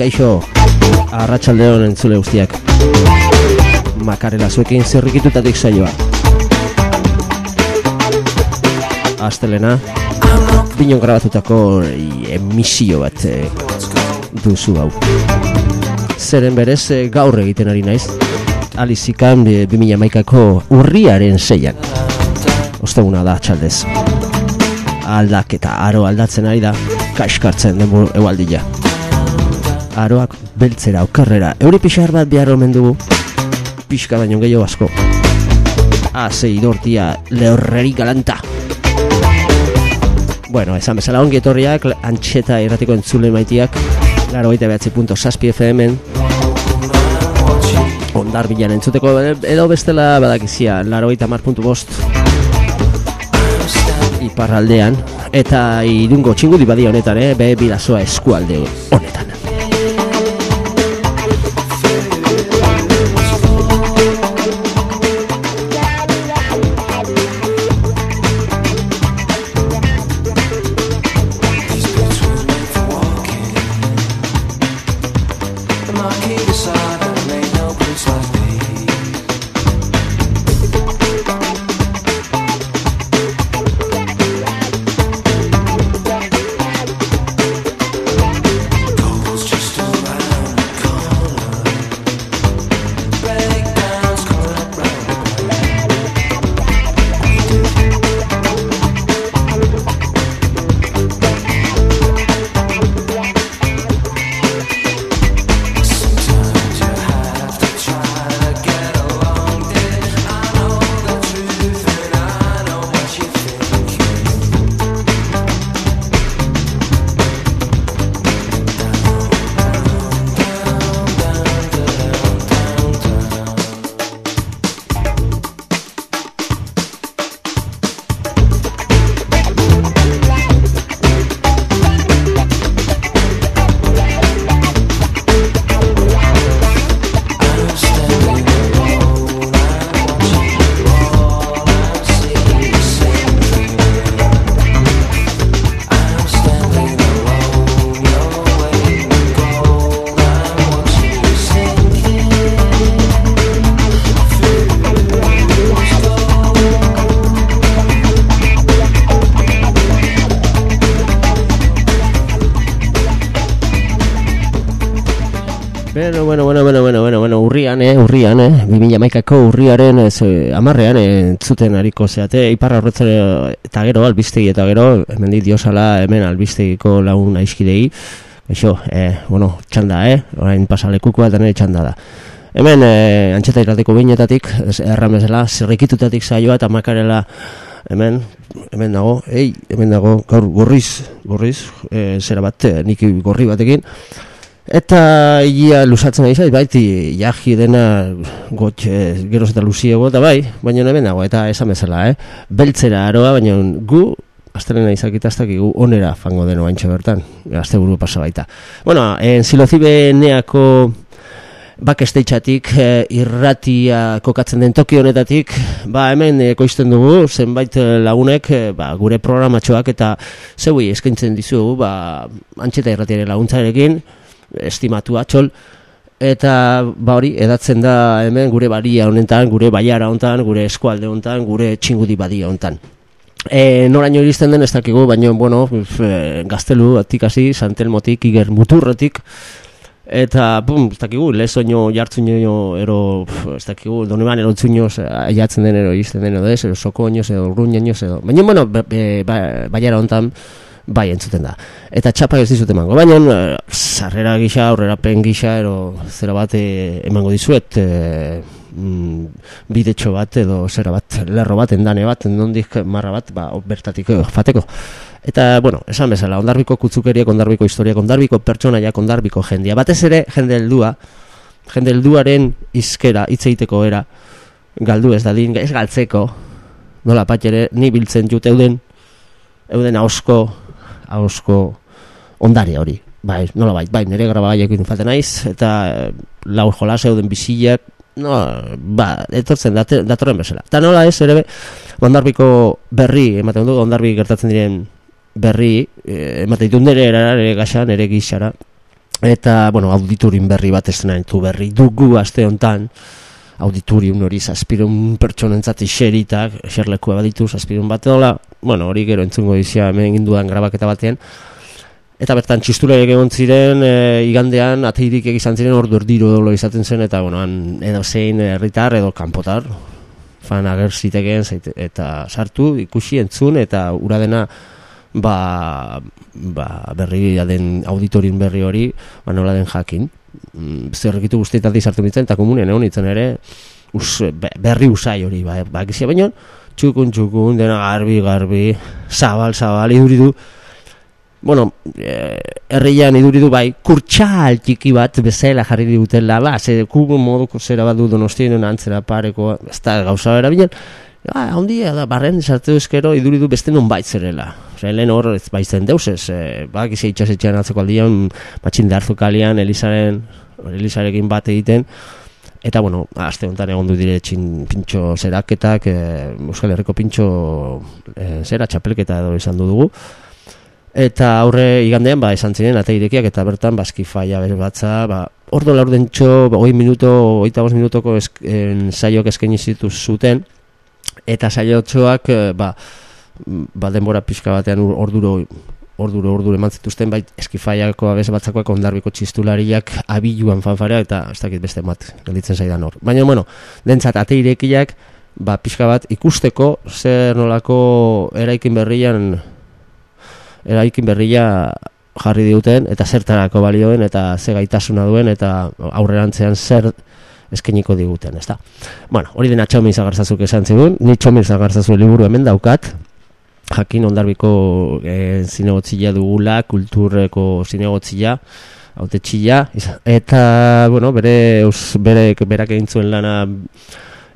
Kaixo, arratsalde honen entzule guztiak. Makarela zuekin zerrikitutatik saioa. Astelena, binon grabatutako emisio bat eh, duzu hau. Zeren berez eh, gaur egiten ari naiz. Alizikan 2000 maikako urriaren zeian. Osteguna da txaldez. Aldak eta aro aldatzen ari da, kaskartzen denbo egualdila. Aroak beltzera, okerrera, euri pixar bat behar omen dugu, pixka baino gehiago asko. Haze idortia lehorreri galanta. Bueno, esan bezala ongi etorriak, antxeta irratiko entzule maitiak, laro gaita behatzi punto saspi FM-en, ondar bilan entzuteko edo bestela badakizia, laro gaita bost, iparraldean, eta irungo txingudi badi honetan, eh, be bilazoa eskualde urrian, eh, urrian, eh, 2000 maikako urriaren ez, eh, amarrean eh, entzuten hariko zeate, iparra horretzen eta gero albistegi eta gero, hemen diosala hemen albistegiko lagun aizkidei, Eixo, eh, bueno, txanda, eh, orain pasalekukoa eta nire txanda da. Hemen, eh, antxeta irratiko binetatik, erran bezala, zirrikitutatik saioa eta makarela, hemen, hemen dago, ei, hemen dago, gaur gorriz, gorriz, eh, zera bat, eh, nik gorri batekin, Eta ia lusatzen ari zait, baiti jahi dena gotx e, geroz eta luziego eta bai, baina hemen dago, eta esan bezala, eh? beltzera aroa, baina gu, astelena izakitaztak gu onera fango deno baintxe bertan, azte buru pasa baita. Bueno, en silozibe neako bakesteitxatik, e, irratia kokatzen den toki honetatik, ba hemen ekoizten dugu, zenbait lagunek, e, ba, gure programatxoak eta zeui eskaintzen dizugu, ba, antxeta irratiare laguntzarekin, estimatu atxol eta ba hori edatzen da hemen gure baria honetan, gure baiara honetan, gure eskualde honetan, gure txingudi badia honetan. E, noraino iristen den ez dakigu, baina, bueno, e, gaztelu atik hasi, santelmotik, iger muturretik, eta, bum, ez dakigu, lezoino jartzuño ero, ez dakigu, doneban erontzuño aiatzen den ero iristen den edo ez, ero soko oinoz edo, urruñoz edo, baina, bueno, ba, baiara honetan, bai entzuten da. Eta txapa ez dizut emango, baina eh, sarrera gisa, aurrera pen gisa, ero zera bat eh, emango dizuet, e, mm, bidetxo bat edo zera bat, lerro bat, endane bat, nondik marra bat, ba, bertatik fateko. Eta, bueno, esan bezala, ondarbiko kutzukeriak, ondarbiko historiak, ondarbiko pertsonaiak, ondarbiko jendia. Batez ere, jende heldua, jende helduaren izkera, itzeiteko era, galdu ez dadin, ez galtzeko, nola pat ere, ni biltzen jut euden, euden hausko, hausko ondare hori. Bai, nola bai, bai, nire graba gaiak falta naiz, eta eh, lau jolas euden bizilak, no, ba, etortzen datorren bezala. Eta nola ez, ere, ondarbiko berri, ematen du, ondarbi gertatzen diren berri, eh, ematen ditu nire erara, nire gaxan, nire gixara, eta, bueno, auditorin berri bat estrenatu berri dugu aste hontan, auditorium hori zazpirun pertsonentzat iseritak, eserlekua baditu zazpirun bat edola, bueno, hori gero entzungo dizia hemen ginduan grabaketa batean, eta bertan txistula egon ziren, e, igandean, ateirik egizan ziren ordu erdiro dolo izaten zen, eta, bueno, han edo zein herritar edo kanpotar, fan ager zitekeen, eta sartu, ikusi, entzun, eta ura dena, ba, ba berri den auditorin berri hori, ba nola den jakin. Mm, zerrekitu guztietatik sartu mitzen, eta komunen egon itzen ere, us, berri usai hori, ba, ba gizia baino, txukun txukun, dena garbi, garbi, zabal, zabal, iduridu, bueno, eh, herrian iduridu bai, kurtsal txiki bat bezala jarri digutela, ba, ze kubun moduko zera bat du donostien antzera pareko, ez da gauza bera Ja, handia da, barren sartu eskero iduridu beste non baitzerela. Osea, lehen hor ez baitzen deus ez, e, ba, gizia itxasetxean atzeko aldian, batxin darzu kalian, Elisaren, Elisarekin bat egiten, eta, bueno, azte honetan egon du dire txin pintxo zeraketak, e, Euskal Herriko pintxo e, zera txapelketa edo izan du dugu, eta aurre igandean, ba, esan ziren, eta eta bertan, baski faia bere batza, ba, ordo laur dentxo, ba, oi minuto, oita minutoko esk, en, saiok eskaini zuten, eta saiotxoak eh, ba, ba denbora pixka batean orduro orduro orduro eman zituzten bait eskifaiako abez batzakoak ondarbiko txistulariak abiluan fanfarea eta ez dakit beste mat gelditzen zaidan hor. Baina bueno, dentzat ate irekiak ba pixka bat ikusteko zer nolako eraikin berrian eraikin berria jarri diuten eta zertarako balioen eta ze gaitasuna duen eta aurrerantzean zer eskeniko diguten, ezta. Bueno, hori dena txomin zagarzazuk esan zigun, ni txomin zagarzazu liburu hemen daukat, jakin ondarbiko e, zinegotzila dugula, kulturreko zinegotzila, haute txila, eta, bueno, bere, us, bere, berak egin zuen lana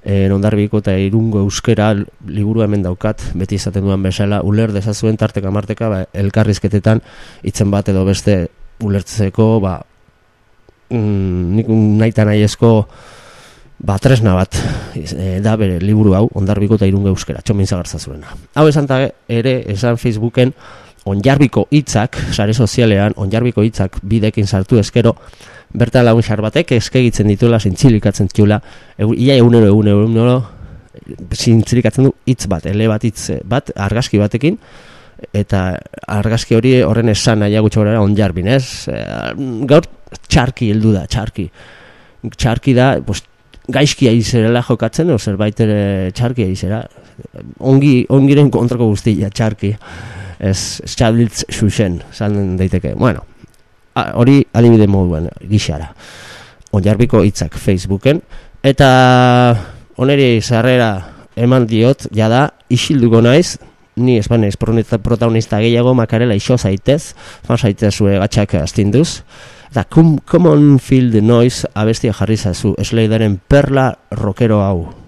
e, ondarbiko eta irungo euskera liburu hemen daukat, beti izaten duan bezala, uler dezazuen tarteka marteka, ba, elkarrizketetan, itzen bat edo beste ulertzeko, ba, mm, nik naita nahi esko ba, tresna bat e, da bere liburu hau ondarbiko eta irunge euskera, txomin zagartza zuena. Hau esan ta, ere, esan Facebooken onjarbiko hitzak, sare sozialean, onjarbiko hitzak bidekin sartu eskero, berta lagun batek eskegitzen dituela, zintzilikatzen txula, ia egunero, egunero, egunero, zintzilikatzen du hitz bat, ele bat hitz bat, argazki batekin, eta argazki hori horren esan nahi gutxo gara onjarbin, ez? E, gaur txarki heldu da, txarki. Txarki da, pues, gaizki aizerela jokatzen, o zerbait ere txarki aizera. Ongi, ongiren kontrako guztia, txarki. Ez, txabiltz xuxen, zan daiteke. Bueno, hori adibide moduen, gixara. Onjarbiko hitzak Facebooken. Eta oneri zarrera eman diot, jada, isilduko naiz, ni espanez protagonista gehiago makarela iso zaitez, fan zaitez zue gatxak astinduz, eta come, come on feel the noise abestia jarri zazu, esleidaren perla rockero hau.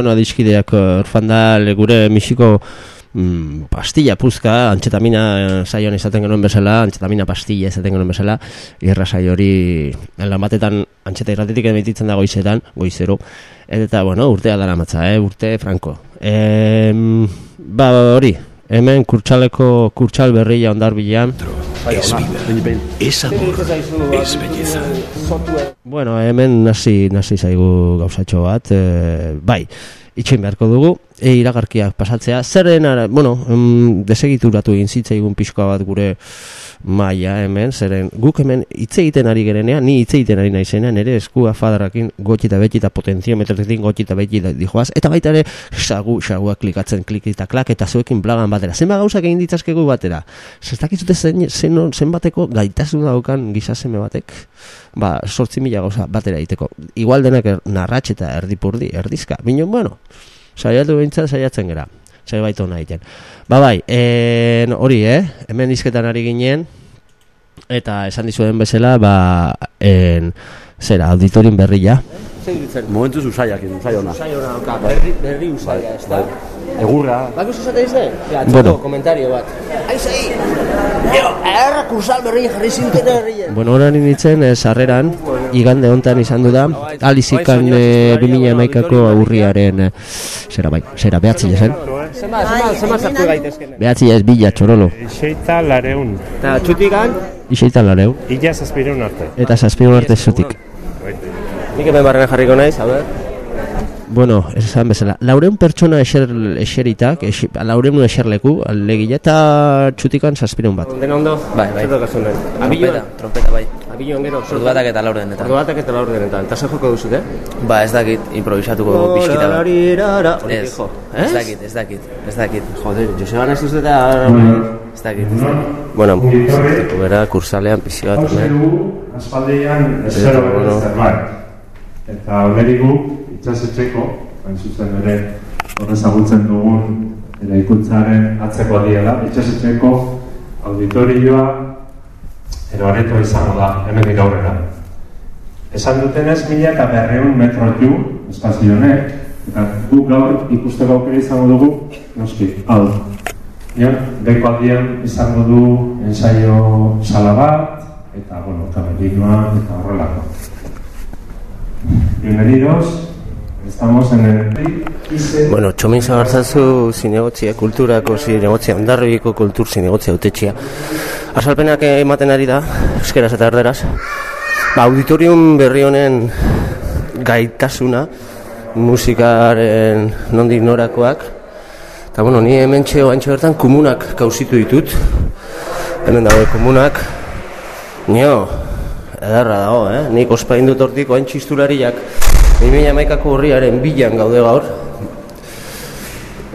Bueno, adiskideak orfan da gure misiko mm, pastilla puzka, antxetamina saioan izaten genuen bezala, antxetamina pastilla izaten genuen bezala, irra saio hori lan batetan antxeta irratetik emititzen da goizetan, goizero, eta, bueno, urtea dara matza, eh? urte franco. E, ba, hori, hemen kurtsaleko kurtsal berria ondar bilan. Es vida, es amor, es belleza. Bueno, hemen nasi, nasi zaigu gauzatxo bat, e, bai, itxein beharko dugu, e, iragarkiak pasatzea, zerren, ara, bueno, mm, desegituratu egin zitzaigun pixkoa bat gure maia hemen, zeren guk hemen hitz egiten ari gerenean, ni hitz egiten ari naizenean, ere eskua fadarakin gotxi eta betxi eta potentziometretekin gotxi eta betxi dijoaz, eta baita ere, sagu, sagua klikatzen klikita klak, eta zuekin blagan batera. Zenba gauzak egin ditzazkegu batera? Zestakizute zen, zen, zen bateko gaitasun daukan gizaseme batek, ba, sortzi mila gauza batera egiteko. Igual denak er, narratx eta erdipurdi, erdizka. Bino, bueno, saiatu behintzen saiatzen gera. Zai baito nahi egiten. Ba bai, en, hori, eh? Hemen izketan ari ginen, eta esan dizuen bezala, ba, en, zera, auditorium berria. Momentu zuzaiak, zuzaiona. Zaiona, oka, berri, berri usaia, ez da? Egurra. Bako zuzate izte? Ja, Bueno. komentario bat. Aizai! Eo, erra kursal berri jarri zinten herrien. Bueno, oran nintzen, eh, sarreran, igande hontan izan du da, alizikan eh, 2000 emaikako aurriaren, eh, zera bai, zera, behatzi zen. Zema, zema, zema sartu gaitezken. Behatzi ez bila, txorolo. Seita lareun, Eta txutikan, Iseitan lareu, illa zazpireun arte. eta zazpion arte zutik. Nik hemen barren jarriko naiz, a ber. Bueno, esan bezala, laureun pertsona eser, eseritak, es, laureun eserleku, alegia, eta txutikan zazpireun bat. Den ondo? Bai, bai. Zer daukazu nahi? Trompeta, Abilloan? trompeta bai. Abilloan gero? Ordu batak eta laur denetan. Ordu batak eta laur denetan. Eta zer joko duzut, eh? Ba, ez dakit, improvisatuko dugu pixkita bat. Hori Ez, fijo. ez dakit, ez dakit, ez dakit. Joder, Joseba nahiz uste eta... Ez dakit, ez dakit. Bueno, bera, kursalean pixi bat, hemen. Joselu, aspaldian Eta, ezero bueno. Eta olerigu, itxasetxeko, hain zuzen ere, hor ezagutzen dugun eraikuntzaren atzeko diela, itxasetxeko auditorioa eroareto izango da, hemendik aurrera. Esan dutenez, mila eta berreun metro ju, espazio honek, eta guk gaur ikusteko aukera izango dugu, noski, hau. Ja, beko aldian izango du ensaio sala bat, eta, bueno, kamerinoa, eta horrelako. Bienvenidos, estamos en el... Bueno, txomin zagartzazu zinegotzia, kulturako zinegotzia, ondarribiko kultur zinegotzia autetxia. Azalpenak ematen ari da, euskeraz eta erderaz. Ba, auditorium berri honen gaitasuna, musikaren nondik norakoak. Eta, bueno, ni hemen txeo bertan komunak kausitu ditut. Hemen dago komunak. Nio, edarra dago, eh? Nik ospain dut hortik oain txistulariak 2000 maikako horriaren bilan gaude gaur.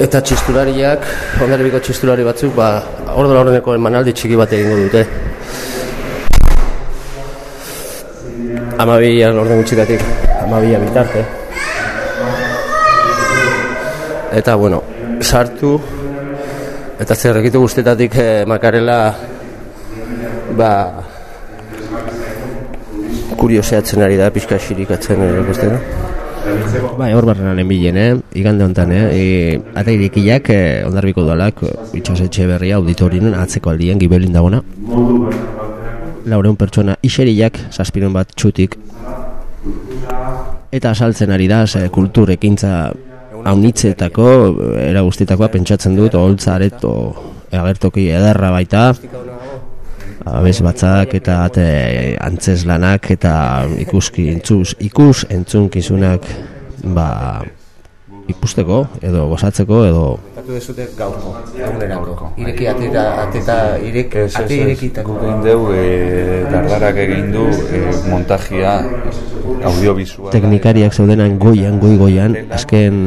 Eta txistulariak, ondarribiko txistulari batzuk, ba, ordo laurdeneko emanaldi txiki bat egingo dute. Amabian orden gutxitatik, amabian bitarte. Eta, bueno, sartu, eta zerrekitu guztetatik eh, makarela, ba, kurioseatzen ari da, pixka xirikatzen ere guztena. Bai, hor barrenan bilen, eh? igande honetan, eh? E, ata irikiak, eh, ondarbiko dualak, itxasetxe berria auditorinen atzeko aldien gibelin dagona. Laureun pertsona iseriak, zazpiren bat txutik. Eta asaltzen ari da, ze kultur haunitzetako, era guztietakoa pentsatzen dut, oholtza areto agertoki ederra baita, abez batzak eta ate, antzez lanak eta ikuski entzuz, ikus entzunkizunak ba, ikusteko edo gozatzeko edo Tatu dezute gaurko, egunerako. Ireki ateta, ateta, irek, ate irekitako. Guk egin dugu, e, dardarak egin du e, montajia audiovisuala. teknikariak zeudenan goian, goi goian, azken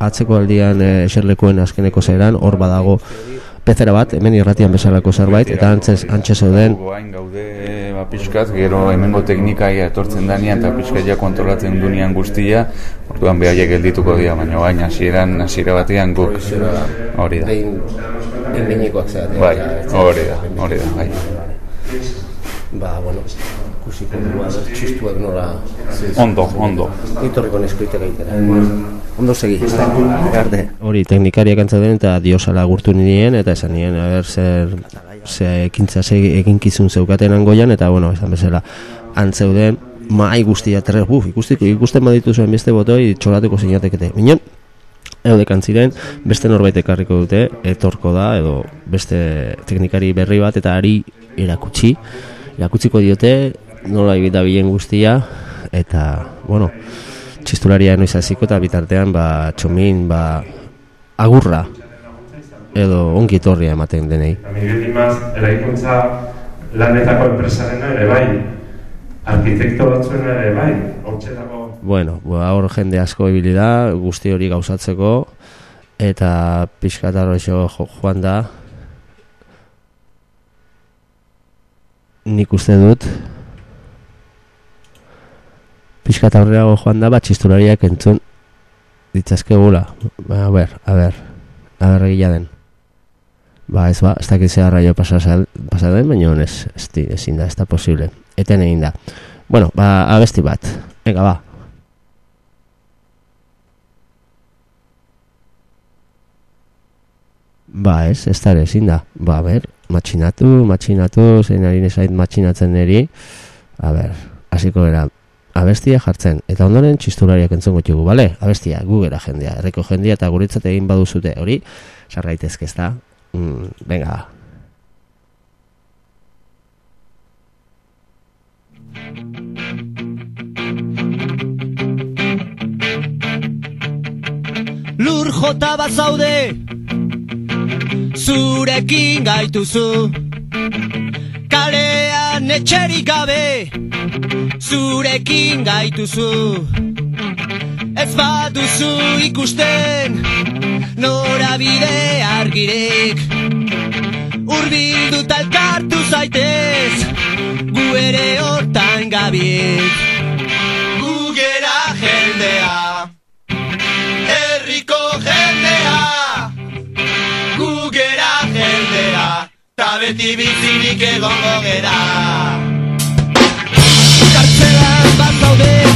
atzeko aldian eh, eserlekuen azkeneko zeran, hor badago pezera bat, hemen irratian bezalako zerbait, eta antzez, antxe zeuden, Goain gaude ba, pixkat, gero hemengo teknikaia etortzen danean eta pixkat ja kontrolatzen dunean guztia, orduan behaiek geldituko dira, baina baina hasieran hasiera batean guk hori da. Behin, behinekoak zeatea. Bai, hori da, hori da, bai. Ba, bueno, ikusiko dugu, a ber, txistuak nola... Ondo, ondo. Nitorriko neskoitek egitera. Ondo segi, Hori, teknikariak den eta diosala gurtu nien, eta esan nien, a ber, zer, ze ekintza ze eginkizun zeukaten angoian, eta, bueno, esan bezala, antzeuden, mai guztia, tres, buf, ikustiko, ikusten baditu zuen beste botoi, txolatuko zinatekete. Minen, eude kantziren, beste norbait ekarriko dute, etorko da, edo beste teknikari berri bat, eta ari erakutsi, erakutsiko diote, nola egita bilen guztia, eta, bueno, txistularia noiz hasiko eta bitartean ba txomin ba agurra edo ongi etorria ematen denei. Miguel Dimas eraikuntza lanetako enpresaren ere bai, arkitekto batzuen ere bai, hortxe dago. Bueno, ba, hor jende asko ibili da, guzti hori gauzatzeko, eta pixkataro jo, joan da, nik uste dut, pixka eta horreago joan da, bat txistulariak entzun ditzazke gula. Ba, a ber, a ber, a ber egila den. Ba, ez ba, ez dakit zehar raio pasaden, baina ez, ez, ezin da, ez da posible. Eten egin da. Bueno, ba, abesti bat. Ega, ba. Ba, ez, ez da ezin da. Ba, ber, matxinatu, matxinatu, zein harin ezait matxinatzen neri. A ber, hasiko era, abestia jartzen eta ondoren txistulariak entzongo txugu, bale? Abestia, gugera jendea, erreko jendea eta guretzat egin baduzute hori, sarraitezke ez da? Mm, venga. Lur jota bat zaude Zurekin gaituzu Kalean etxerik gabe zurekin gaituzu. Ez baduzu ikusten norabide argirek. Urbildu talkartu zaitez gu ere hortan gabiek beti bizirik egongo gera zaude jendea,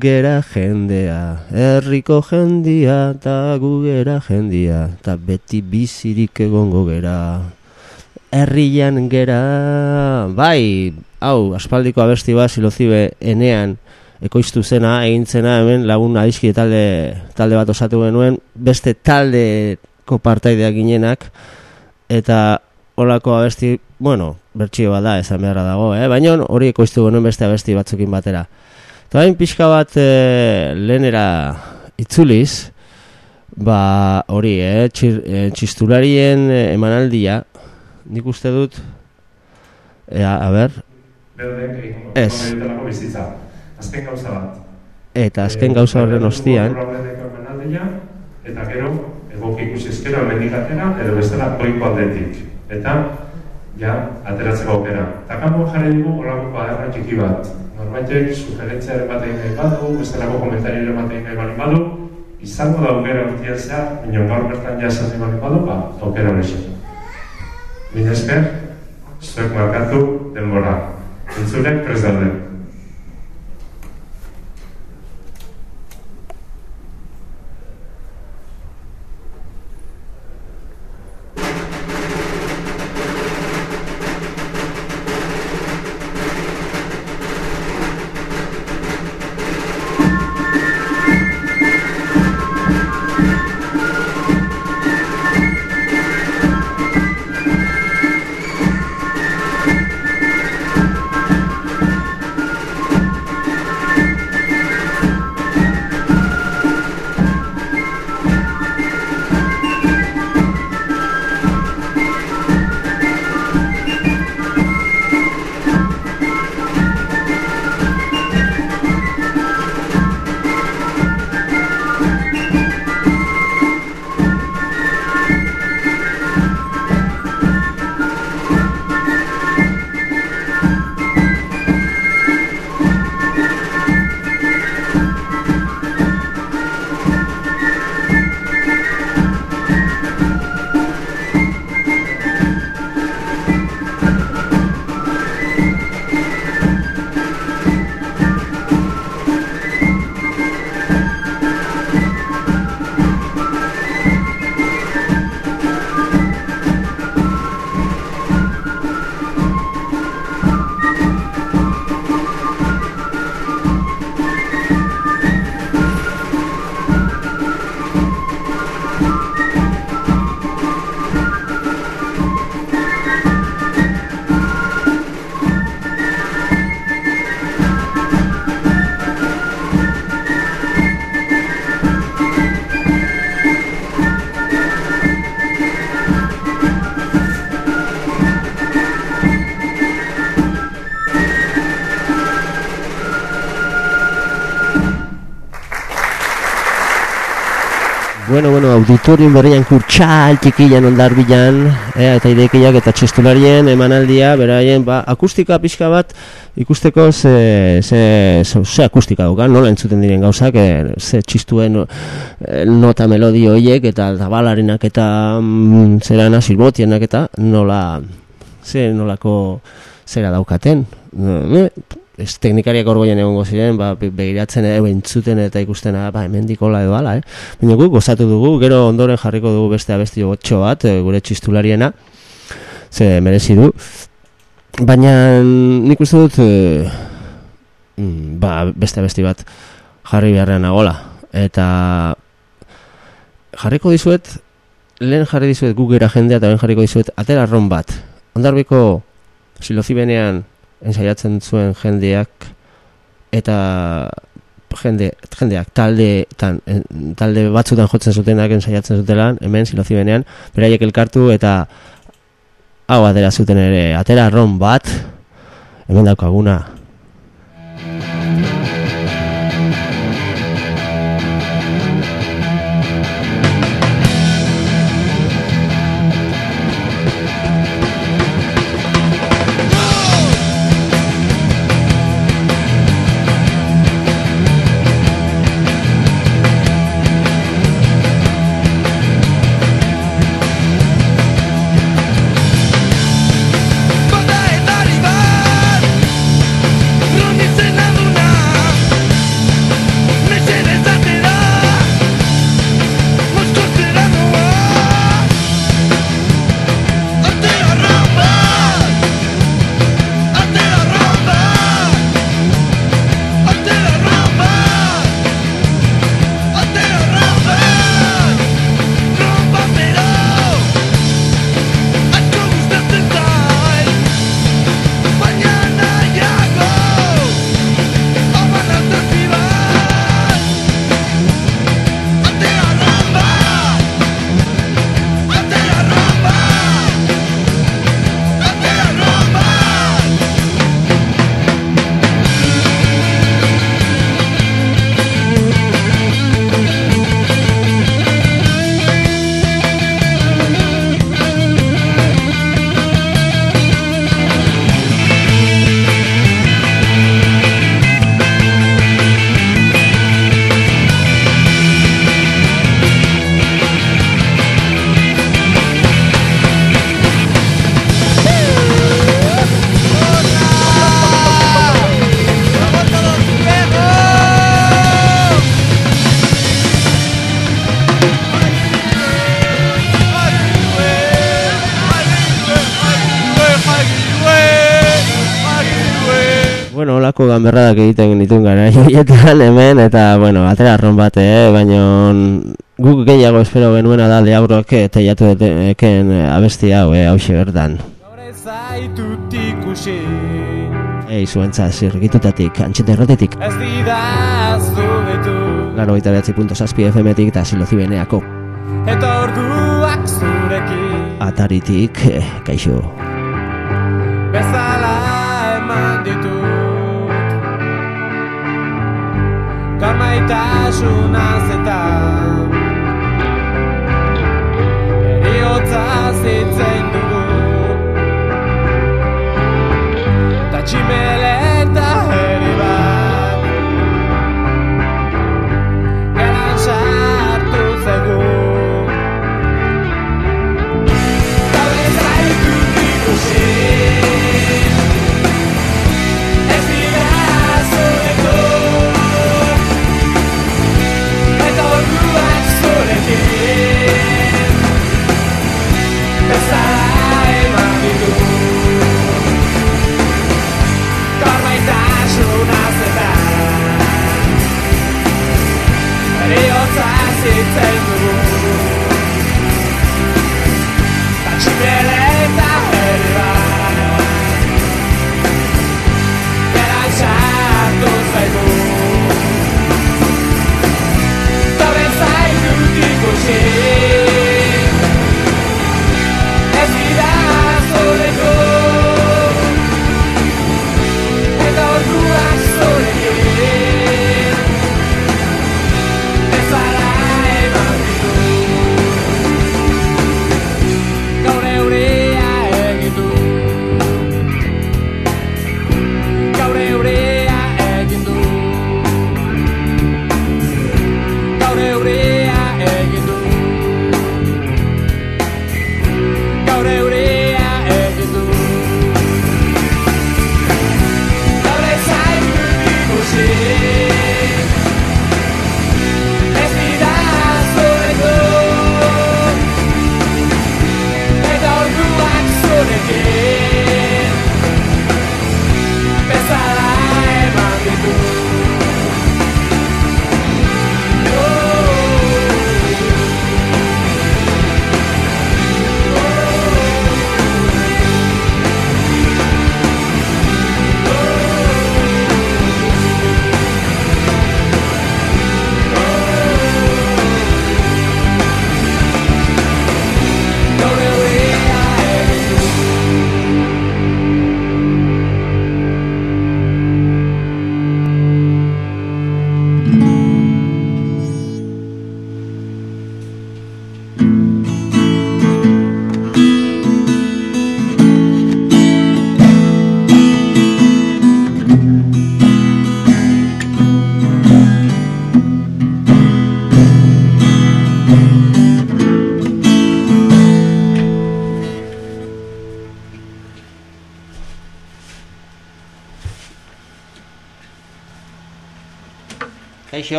gera, jendea, herriko jendia, ta gu gera jendia, ta beti bizirik egongo gera. Herrian gera, bai, hau, aspaldiko abesti bat, silozibe, enean, ekoiztu zena, egintzena, hemen lagun aizki talde, talde bat osatu genuen, beste taldeko partaideak ginenak, eta olako abesti, bueno, bertxio bada, esan beharra dago, eh? baina hori ekoiztu genuen beste abesti batzukin batera. Eta pixka bat e, lehenera itzuliz, ba hori, eh? Txir, e, txistularien emanaldia, nik uste dut, e, a, ber, Ez. Azken gauza bat. Eta azken gauza horren ostian. Eta gero, egoki ikusi ezkero, emendik atera, edo bestela goiko aldetik. Eta, ja, ateratzeko aukera. Eta jarri dugu horako baderra txiki bat. Norbaitek, sugerentziaren bat egin nahi badu, bestelako komentarioaren bat egin nahi badu, izango da aukera urtian zehar, minon gaur bertan ja esan bali badu, ba, aukera hori Mila esker, zuek markatu denbora. Entzulek prez daude. Auditorium berrian kurtsal txikilan ondar bilan, eh, eta idekiak eta txestularien emanaldia, beraien, ba, akustika pixka bat ikusteko ze, ze, ze, ze akustika dukan, nola entzuten diren gauzak, e, ze txistuen e, nota melodio horiek, eta zabalarinak eta mm, zerana silbotienak eta nola, ze nolako zera daukaten. E, ez teknikariak orgoien egongo ziren, ba, begiratzen edo entzuten eta ikustena, ba, hemen dikola edo ala, eh? Baina guk gozatu dugu, gero ondoren jarriko dugu beste abesti gotxo bat, e, gure txistulariena, ze merezi du. Baina nik uste dut, e, ba, beste abesti bat jarri beharrean agola. Eta jarriko dizuet, lehen jarri dizuet gugera jendea eta lehen jarriko dizuet atera ron bat. Ondarbiko silozibenean ensaiatzen zuen jendeak eta jende, jendeak talde, tan, talde batzutan jotzen zutenak ensaiatzen zutelan, hemen silozibenean, beraiek elkartu eta hau atera zuten ere, atera ron bat, hemen daukaguna, Ganberradak egiten ditun gara joietan hemen, eta, bueno, atera arron bat, eh? baina guk gehiago espero genuena da leaurok eh, teiatu eken eh, abesti hau, eh, hau bertan. Ei, zuentza, zirgitutatik, antxeta errotetik. Ez dira zugetu. Laro gaita zazpi FM-etik eta silozibeneako. Eta orduak zurekin. Ataritik, eh, kaixo. soon as it Bezala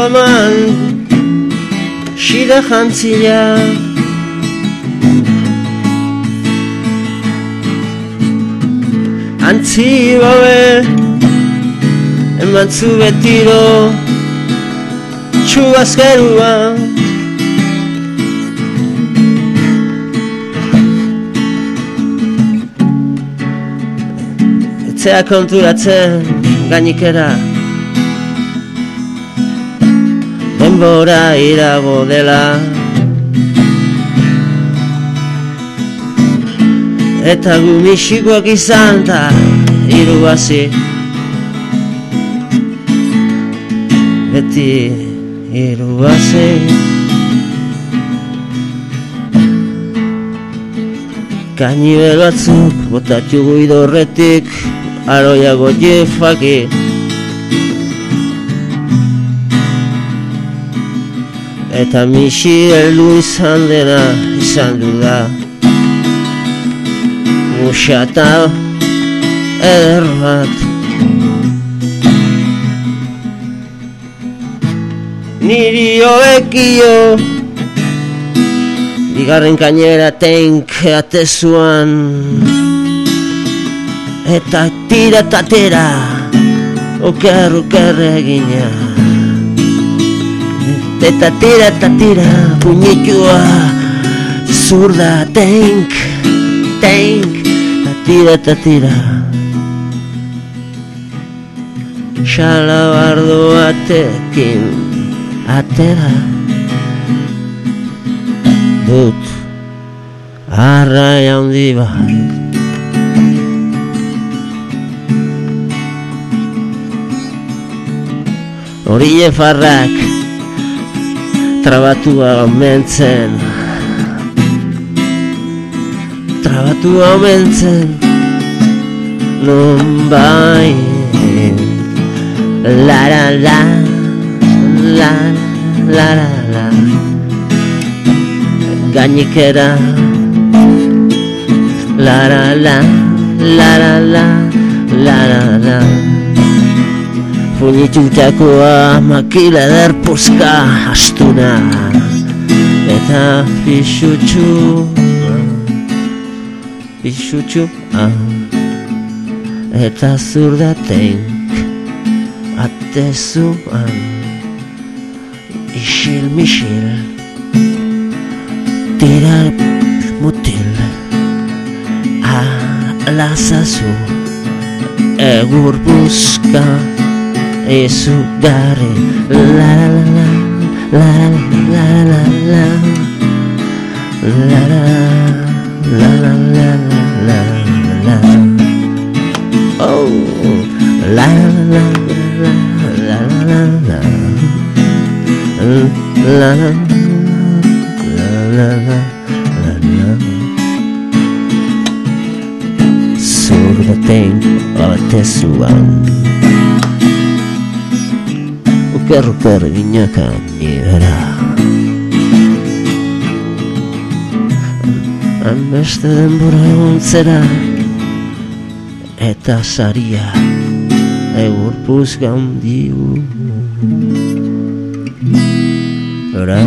Betiro man Shida jantzila Antzi gabe Eman zu betiro Txugazkerua Etzea konturatzen gainikera Denbora irago dela. Eta gu misikoak izan ta irugazi Beti iru bazei Kainibel batzuk botatu guidorretik Aroiago jefaki Eta misi heldu izan dena izan du da. Musata eder bat. Niri hoekio Bigarren kainera tenk atezuan. Eta tira tatera Oker, oker egina Eta tira tatira puñetua Zurda tenk, tenk Tira tatira. Xalabardo batekin atera. Dut arrai handi bat. Horile farrak trabatua omentzen Trabatua omentzen Non bai La la la. La la la la. Gainikera La la la. La la la. La la la Puñitutakoa makila derpuzka astuna. Eta pixutxu Pixutxu ah. Eta zurdatein Atezuan Isil misil Tira mutil Alazazu Egur buska Ezu gare La la la la La la la la la la la la la la Oh la la la la la la la la la la la la la Zurda Керкер меня ко мне Beste denbora egon Eta saria Egur puzka hundiu Ora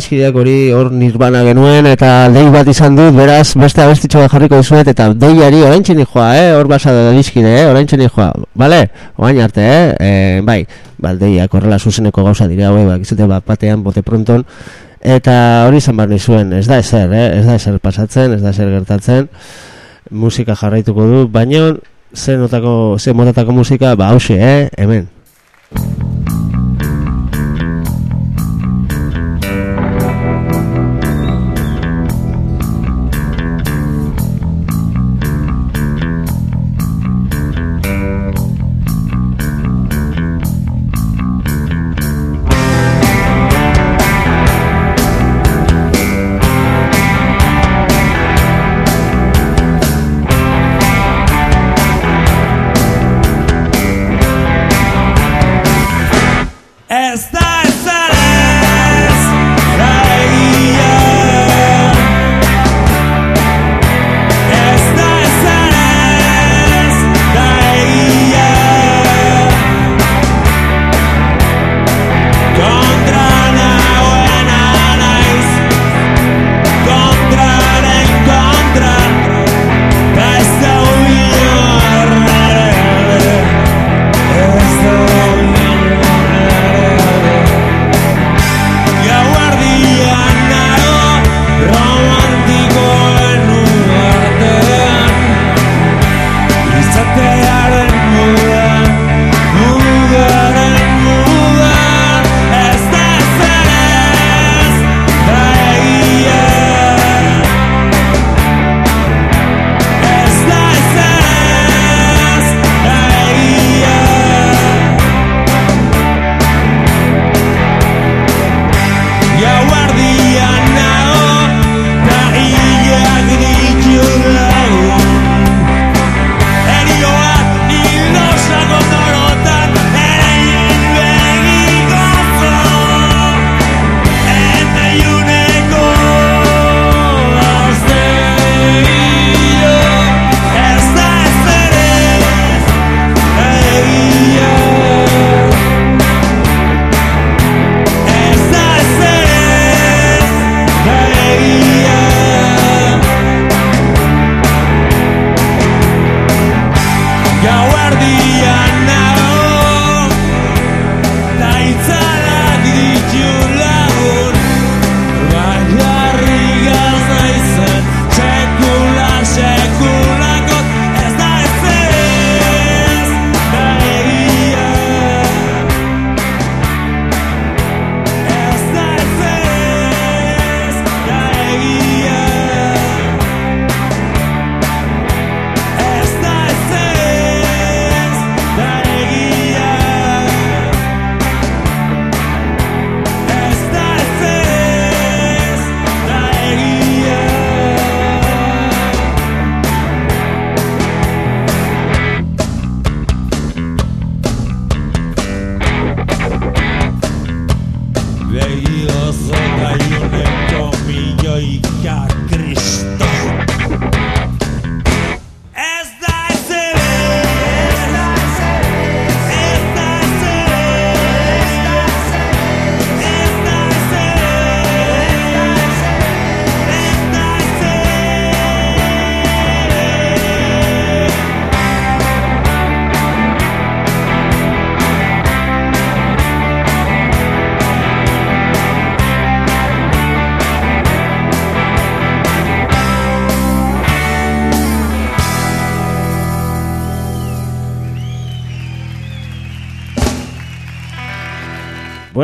adiskideak hori hor nirbana genuen eta dei bat izan dut, beraz, beste abestitxo bat jarriko dizuet eta deiari orain txeni joa, eh? Hor basa da adiskide, eh? Orain txeni joa, bale? Oain arte, eh? E, bai, baldeiak horrela zuzeneko gauza dira, hau, bak, izute bat batean, bote pronton, eta hori izan behar nizuen, ez da ezer, eh? Ez da ezer pasatzen, ez da ezer gertatzen, musika jarraituko du, baina zen notako, zen motatako musika, ba, hause, eh? Hemen.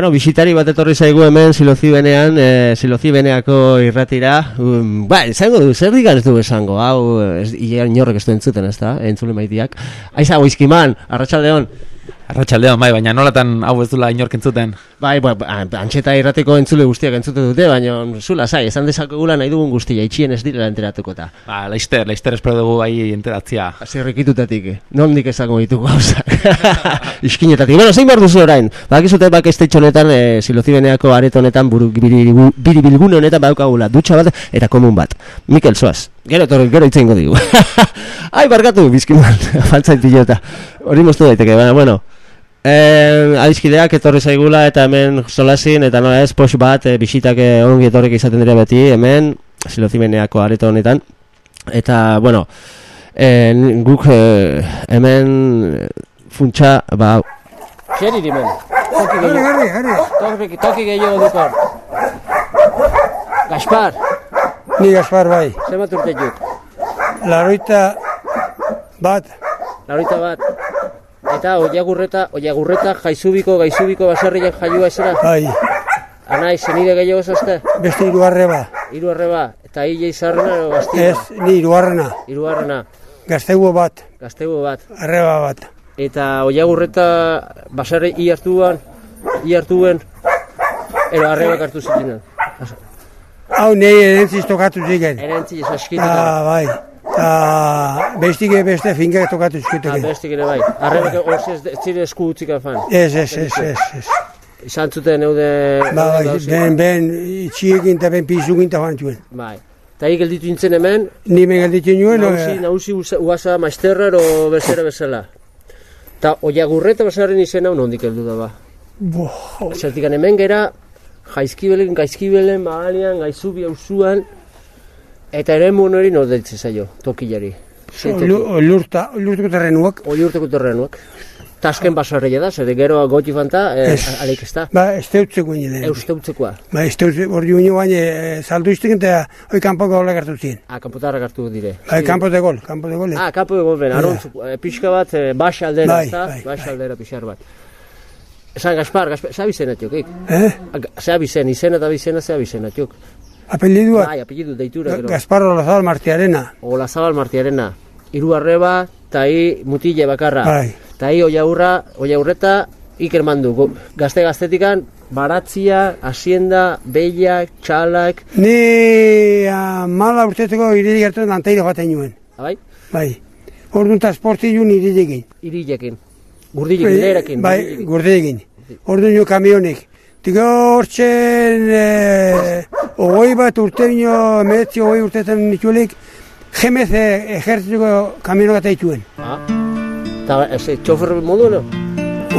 Bueno, bisitari bat etorri zaigu hemen silozibenean, e, silozibeneako irratira. Um, ba, izango du, zer digan ez du esango, hau, ez, inorrek ez du entzuten, ez da, entzule maitiak. Aiza, oizkiman, arratsaldeon. Arratxaldeon, bai, baina nolatan hau ez dula inork entzuten? Bai, bai, antxeta irrateko entzule guztiak entzute dute, baina zula, zai, esan gula nahi dugun guztia, itxien ez direla enteratuko eta. Ba, laizter, laizter espero dugu bai enteratzia. Zerrikitutatik, non dik esango ditugu gauzak. Iskinetatik. Bueno, zein behar duzu orain? Ba, gizute bak ez honetan, e, silozibeneako areto honetan, buru, biribilgune honetan badukagula, dutxa bat eta komun bat. Mikel Soaz, gero torri, gero itzen digu. Ai, barkatu, bizkiman, faltzain pilota. Hori moztu daiteke, baina, bueno, Eh, adizkideak etorri zaigula eta hemen solasin eta nola ez pos bat e, bisitak eh, ongi etorrik izaten dira beti hemen silozimeneako areto honetan. Eta bueno eh, guk eh, hemen funtsa ba Geri dimen Toki gehiago. Toki gehiago dukor. Gaspar Ni Gaspar bai Zema turte juk Laroita bat Laroita bat Eta oiagurreta, oiagurreta jaizubiko, gaizubiko baserriak jaioa esera? Bai. Anai, zenide gehiago zazte? Beste iru arreba. Iru arreba. Eta hile izarrena o gaztina? Ez, ni iru arrena. Iru arrena. Gaztegu bat. Gaztegu bat. Arreba bat. Eta oiagurreta baserri i hartuan, i hartuen, ero arrebak hartu zitinen. Hau, nahi erentziz tokatu ziken. Erentziz, askitu. Ah, bai. Ta bestik beste finke tokatu eskuteke. Ah, bestik ere bai. Arrebek hori ez zire esku utzik afan. Ez, ez, ez, ez, ez. Izan zuten eude... Ba, bai, ben, ben, txiekin eta ben pizukin eta zuen. Bai. Ta hik gelditu nintzen hemen? Ni men gelditu nuen. Nauzi, nauzi uasa maizterra o bezera bezala. Ta oiagurreta bezaren izena hon hondik heldu da ba. Bo. Zertikan hemen gera, jaizkibelen, gaizkibelen, magalian, gaizubi hausuan, Eta ere mun hori no deltze zaio, tokilari. Lurta, lurtuko terrenuak. O lurtuko terrenuak. Tasken basarreia da, zer gero goti fanta, eh, aleik ez da. Ba, ez teutzeko gine. Ez teutzekoa. Ba, ez teutzeko, hori unio baina e, saldu iztek eta hori kanpoko gola gartu ziren. Ah, kanpotarra gartu dire. Ba, kampo de gol, kampo de gol. Ah, kampo de gol, ben, arontzu, e, pixka bat, e, bas aldera, bai, bai, bas bai. aldera pixar bat. Esan, Gaspar, Gaspar, zabi zen atiok, ik? Eh? Zabi zen, izena eta bizena zabi zen atiok. Apelidua? Bai, apelidu deitura. Gero. Gaspar Olazabal Martiarena. Olazabal Martiarena. Iru arreba, ta hi mutile bakarra. Bai. Ta hi oia urra, oia urreta, iker mandu. Gazte gaztetikan, baratzia, asienda, beia, txalak. Ni a, mala urteteko iridik gertu danteiro batean nuen. Bai? Bai. Orduan transporti jun iridekin. Iridekin. Gurdilekin, leherakin. Bai, gurdilekin. Orduan jo kamionik. Tiko hortzen, e, ogoi bat urte bino, emeetzi ogoi urteetan nituelik, GMC ejertziko dituen. Ah, eta ez txofer modu, no?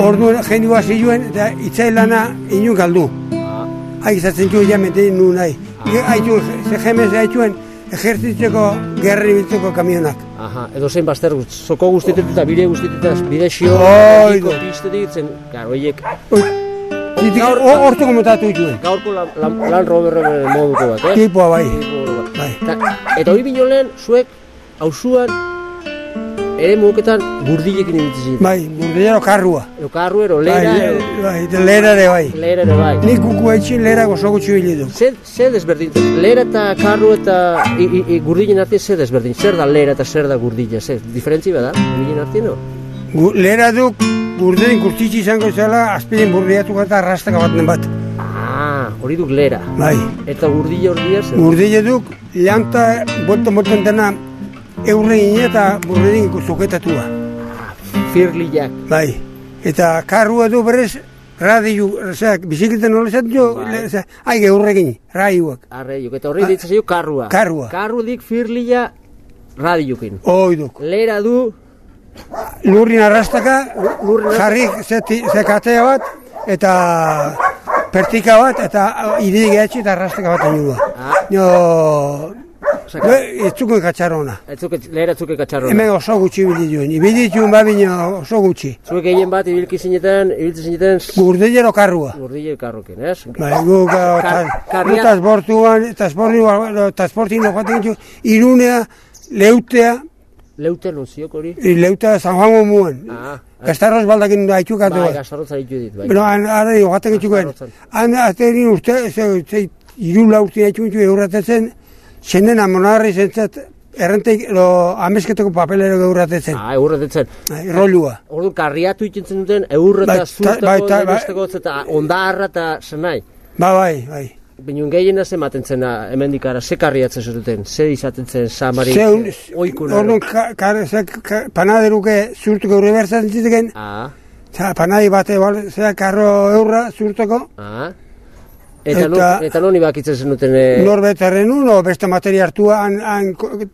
Orduan, jendu hasi juen, eta itzai lana inun galdu. Ah. Haik izatzen txuen jamete nu nahi. Ah. Haitu, ze GMC haituen, ejertzitzeko gerri biltzeko kamionak. Aha. Edo zein bazter, zoko guztietet eta bide guztietet eta bide xio, da. piztetik, zen, karo, oiek, Nitik hortu komentatu dituen. gaurko lan, lan, lan moduko bat, eh? Tipoa bai. Tipo bat. Bai. Ta, eta hori bino lehen, zuek, hausuan, ere muketan burdilekin ibiltzen ziren. Bai, burdillero karrua. Ero karru, ero Bai, lera, le- ero bai, de lera ere bai. lera ere bai. Nik kuku etxin lera gozo gutxi bilidu. Zer, zer desberdintzen, lera eta karru eta gurdilen artean zer desberdin, zer da lera eta zer da gurdila, zer, diferentzi bada, gurdilen artean, no? Gu, lera duk burdin kurtitzi izango zela, azpiden burdiatu eta arrastaka baten bat. Ah, hori duk lera. Bai. Eta gurdila hori dira zer? Burdile duk, llanta, bolta bolten dena, eurre gine eta burdin zuketatua. Firlilak. Bai. Eta karrua du berez, radio, osea, bizikleten nola zaten jo, Bai. ai geurrekin, radioak. Arreiuk, eta horri ditzen zaio karrua. Karrua. Karru dik firlila radiokin. Hoi duk. Lera du, Lurrin arrastaka, Lurrin jarri ze, ti- ze katea bat, eta pertika bat, eta idik gehatxi eta arrastaka bat inua. Ah. Jo, Osaka, ez zuken katxarona. etzuke, lera etzuke katxarro. Hemen oso gutxi ibili duen. Ibili duen babino oso gutxi. Zuek gehien bat ibilki zineten, ibiltzen zineten, Gurdillero karrua. gurdile karrokin, ez? Bai, karria- transportuan, transportuan, transportin joaten ditu, irunea, leutea, Leute non hori? leutea San Juan muen. Ah, Gastarroz baldakin da itxukatu bai, bat. gastarrotza ditu dit, bai. Bueno, han, ara jogaten etxukuen. Gastarrotzan. Han, aterin urte, ze, ze, iru laurti etxuntxu eurratetzen, zenden amonarri zentzat, errenteik, lo, amezketeko papelero eurratetzen. Ah, eurretetzen. Bai, rolua. Orduan, karriatu ikintzen duten, eurre Bai, eta zurtako, bai, ta- bai. denosteko, eta ondarra eta zenai. Ba, bai, bai. Binun gehiena ze ematen zena hemendikara, ze karriatzen zuten, ze izaten zen samarik, Zeun, oikuna. orduan, ka, ka, ze, ka, panaderuke zurtuko eurre berzatzen zitzeken, Ah, panadi bate, bale, zera, karro eurra zurteko, ah. Eta, Eta- eta non ibakitzen zenuten, e, norbetarren un, beste materia hartua, han, han,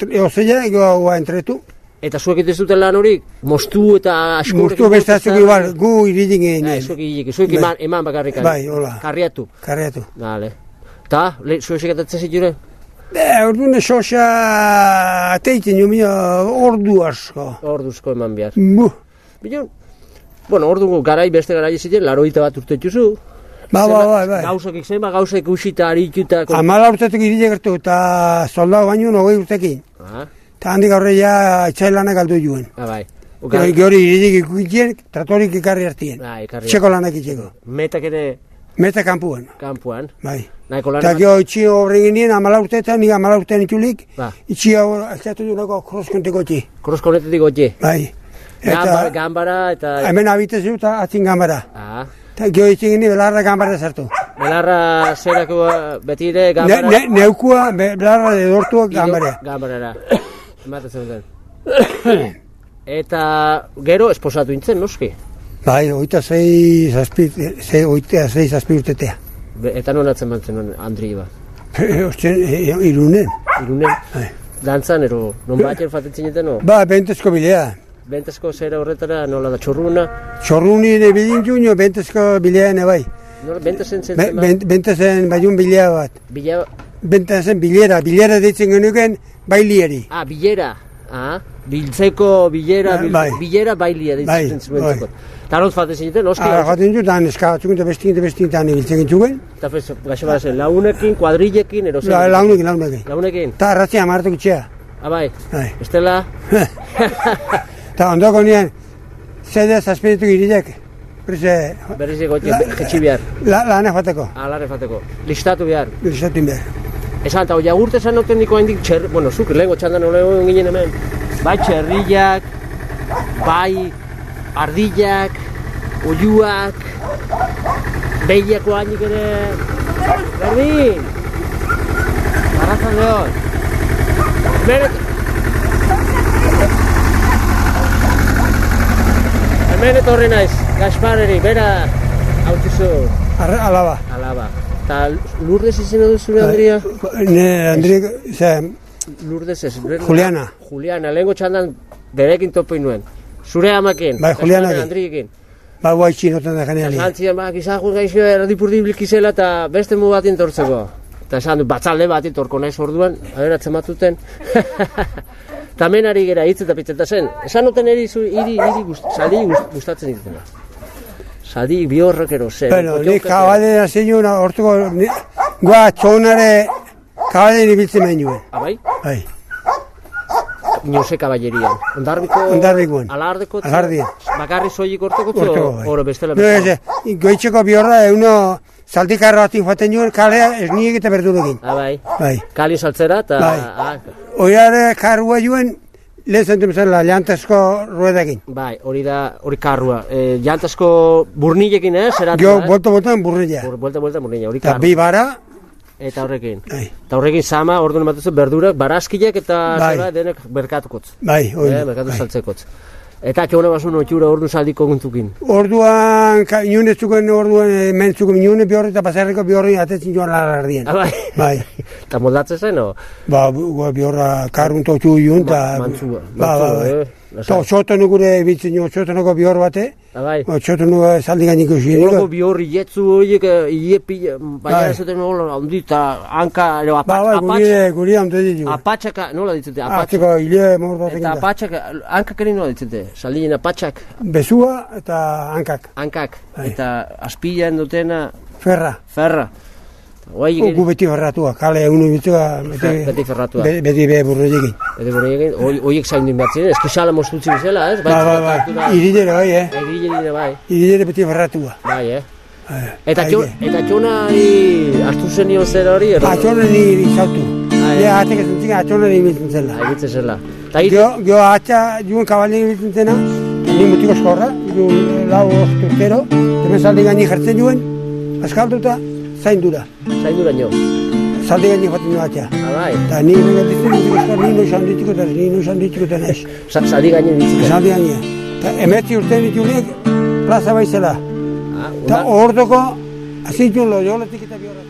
eozela, egoa entretu. eta zuek egiten zuten lan hori, mostu eta asko. Muztu beste atzuk igual, gu iridik egin. Eh, zuek hilik, zuek Bai. eman, eman bakarrik. Bai, hola. Karriatu. Karriatu. Dale. Ta, le, zuek sekatatzen zituen? E, orduan sosa teiten jo mio ordu asko. Orduzko eman behar. Bu, Bion, bueno, ordu garai beste garai ziren, laroita bat urte txuzu. Ba, ba, ba, ba. Gauzak ikzen, gauzak ikusita, arituta. kon- Amala urtetik irile gertu, eta soldado baino nogei urtekin. Ah, Eta handik aurre ja etxailanak galdu juen. ah, bai. Gero gero iridik ikutien, tratorik ikarri hartien. Bai, ekarri. Txeko lanak itxeko. Metak ere Meta kanpuan, kanpuan. bai. Nahiko lan. Gero itxi horre ginen, amala urteetan, nik amala urtean itxulik, Ba, itxi hor, altatu du nago kroskonteko itxi. kroskonetetik gotxe. Bai. Gambara, Eta gambara eta... hemen abitezu eta atzin gambara. Ah, Eta itxi ginen, belarra gambara sartu. belarra zerako beti ere Ne, gambara... ne, neukua, be- belarra de dortuak gambara. Gambarara. Ematen zen Eta gero esposatu intzen, noski. Bai, oita zei zazpi, zei, oita zei zazpi urtetea. Be- Eta non atzen mantzen non Andri ba. Osten, e, irunen. Irunen, Bai. dantzan, ero, non batzen fatetzen zineten, no? Ba, bentezko bilea. Bentazko zera horretara nola da txurruna. Txorruni ne bilin junio, bentezko bilea ne bai. Nola, bentazen zen Be, zema? ben, bentezen baiun bilea bat. Bila... Bentezen bilera, bilera deitzen genuken bailieri. Ah, bilera. Ah, biltzeko, bilera, bil, Bai. bilera bailia Bai, ditzen zuentzako. Eta hori faten zineten, noski. Ara jaten dut, han eska batzuk eta bestin eta bestin eta biltzen gintzuken. Eta fez, gaxe bada zen, launekin, kuadrillekin, ero zen. La, launekin, launekin. Launekin. Eta arratzea amartuk itxea. Ah, bai. Bai. Estela, Eta ondoko nien, zede zazpiretuk irilek. Prese, berriz egotxe, La- jetxi behar. la, lana fateko. Alarre fateko. Listatu behar. Listatin behar. Esan, eta jagurte esan noten niko handik txerri, bueno, zuk lehenko txandan nola egon ginen hemen. Bai txerriak, bai ardillak, oiuak, behiako hainik ere. Berdin! Arrazan lehon. Hemen, hemen etorri naiz, Gaspareri, bera, hau zu, Arra, alaba. alaba. Eta lurdez izena duzu, Andria? Ne, Andrik, ze, Lourdes ez, Juliana. Juliana, lehenko txandan berekin topo nuen. Zure amakin. Bai, Julianakin. Andriekin. ba, guai txinotan da geneali. Zantzian, ba, gizakun gaixo erdipurdi bilkizela eta beste mu bat tortzeko. Eta esan du, batzalde bat torko naiz orduan, aberatzen batuten. Tamen ari gera hitz eta pitzeta zen. Esan noten eri, zu, iri, iri gust, saldi gust, gustatzen dituzena. Saldi bihorrokero zen. Bueno, ni kabale da zein hortuko, goa txonare kabale ibiltzen menuen. Abai? Bai, Inose kaballerian. Ondarbiko... Ondarbikoan. Alardeko... Alardian. Bakarri soilik hortoko hortuko, bai. oro bestela. No, ez, goitzeko bihorra, uno zaldikarra batin joaten nuen, kalea esniek eta berdurekin. Ah, bai. Bai. Kalin saltzera eta... Bai. Oiare karrua joen, lehen zentu bezala, llantasko ruedakin. bai, hori da, hori karrua. E, jantasko burnilekin, eh? Zeratu, Gio, eh? bolto boltan burrilla. Bur, buelta, burnila, hori Eta karrua. bi bara, Eta horrekin. Bai. Eta horrekin sama, orduan ematuzu, berdurak, barazkileak eta Bai. zera denek merkatukotz. bai, hori. Eh, merkatu bai. saltzekotz. Eta keona basun otxura ordu saldiko guntukin. Orduan, inune zuken orduan, eh, men zuken inune bihorri eta pasarriko bihorri atetzen joan larardien. Ah, bai. Bai. Eta moldatzen zen, o? Ba, bihorra karrun totxu iun, eta... Ma- mantzua, Ba, ba, mantzua, ba. eh, To, txotonu gure bitzen jo, txotonuko bihor bate, Ah, bai. o, txotonu zaldi gainik usi. Olako bihorri jetzu horiek, eh, iepi, baina Bai. ez zuten nola, handi, eta hanka, ero, apatx, ba, apatx, guri, guri hamdu ditu. apatxaka, nola ditzute, apatx, Atzeko hile mordotekin eta da. apatxak, hankak ere nola ditzute, saldien apatxak, Bezua eta hankak, hankak, Bai. eta aspilan dutena, ferra. ferra. Guai, Gu beti ferratua, kale unu bitua, beti, beti ferratua. be- beti be burroikin. Eta gure egin, horiek zaindin behar ziren, eskizala mostutzi bezala, ez? Ba, ba, ba, irilere bai, eh? Irilere bai, Irilere beti ferratua. bai, eh? Eta, bai, txo, eh. eta txona hartu zenio zer hori, erro? Atxonen ni izautu. Ah, Ja, atek ez zintzen atxonen ibiltzen zela. Agitzen zela. Eta hit, Gio, gio atxa, juen kabalien ibiltzen zena, ni mutiko eskorra, lau ostu urtero, hemen zaldi gaini jertzen juen, askalduta, zaindura. zaindura nio. Zaldi gaini joaten du atxa. Ah, bai. Eta ni hemen ditzen mutiko eskorra, ni noiz handitiko eta ni noiz handitiko eta naiz. Sa- Zaldi gainen ditzen. Zaldi gaini. Eta emetzi urte ditulik, plaza baizela. Ah, Eta ordoko, azitun lo joletik eta bihorra.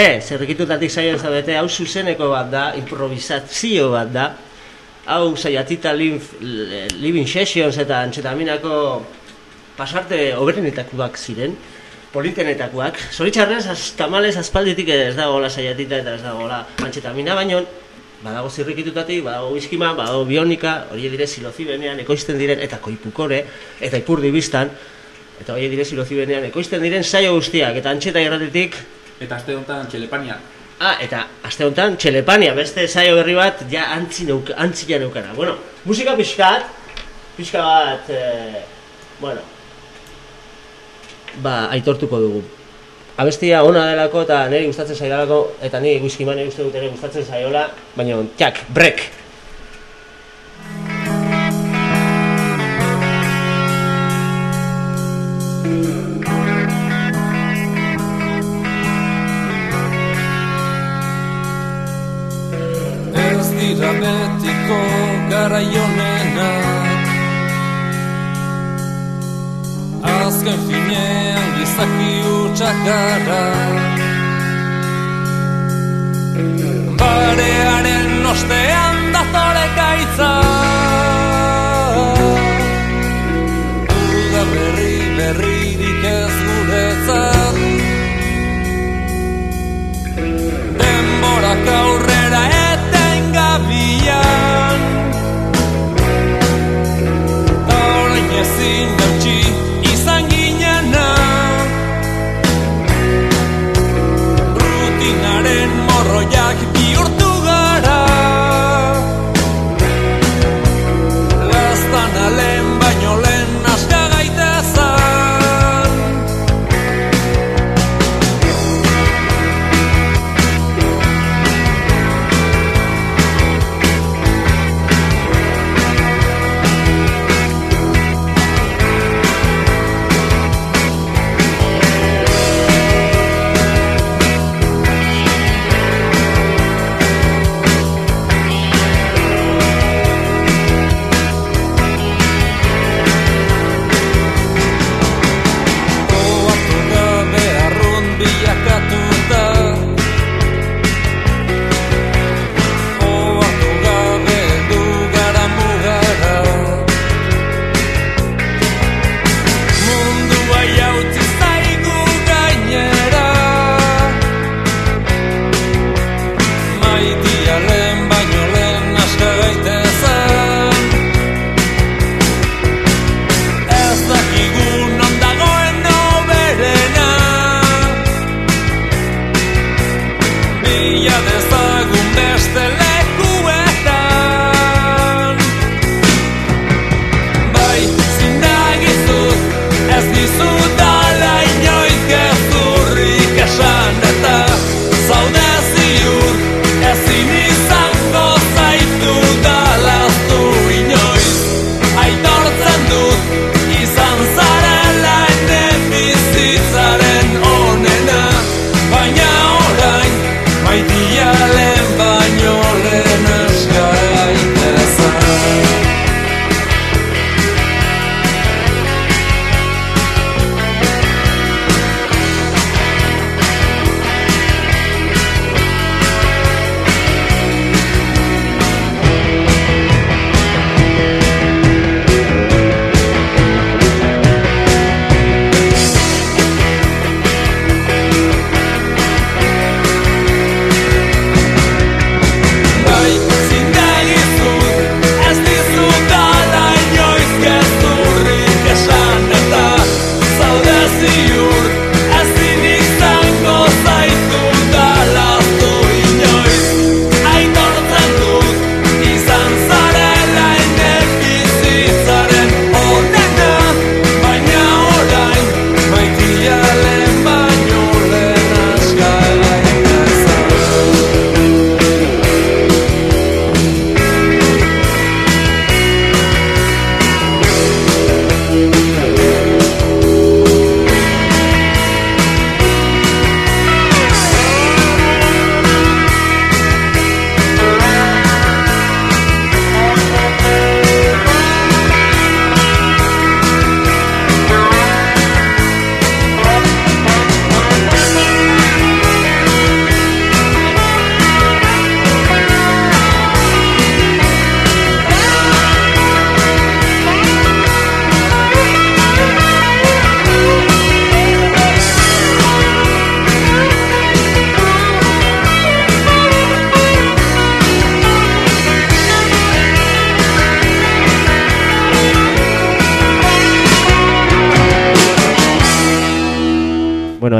Bueno, eh, zerrikitutatik saio ez bete, hau zuzeneko bat da, improvisazio bat da, hau saiatita living sessions eta antxetaminako pasarte oberenetakoak ziren, politenetakoak. Zoritxarrez, az, tamales aspalditik ez dagoela saiatita eta ez dagoela antxetamina, baino badago zirrikitutatik, badago bizkima, badago bionika, hori dire silozibenean, ekoizten diren, eta koipukore, eta ipurdi biztan, eta hori dire silozibenean, ekoizten diren saio guztiak, eta antxeta irratetik, Eta aste honetan txelepania. Ah, eta aste honetan txelepania, beste saio berri bat, ja antzi neuk, antzi neukana. Bueno, musika pixkat, pixka bat, eh, bueno, ba, aitortuko dugu. Abestia ona delako eta niri gustatzen zaidalako, eta ni whisky mani uste dut ere gustatzen zaiola, baina, txak, break! Garaionenak Azken finean gizaki utxak gara Barearen ostean dazore gaitza Uda berri berririk ez guretzat Denborak aurrera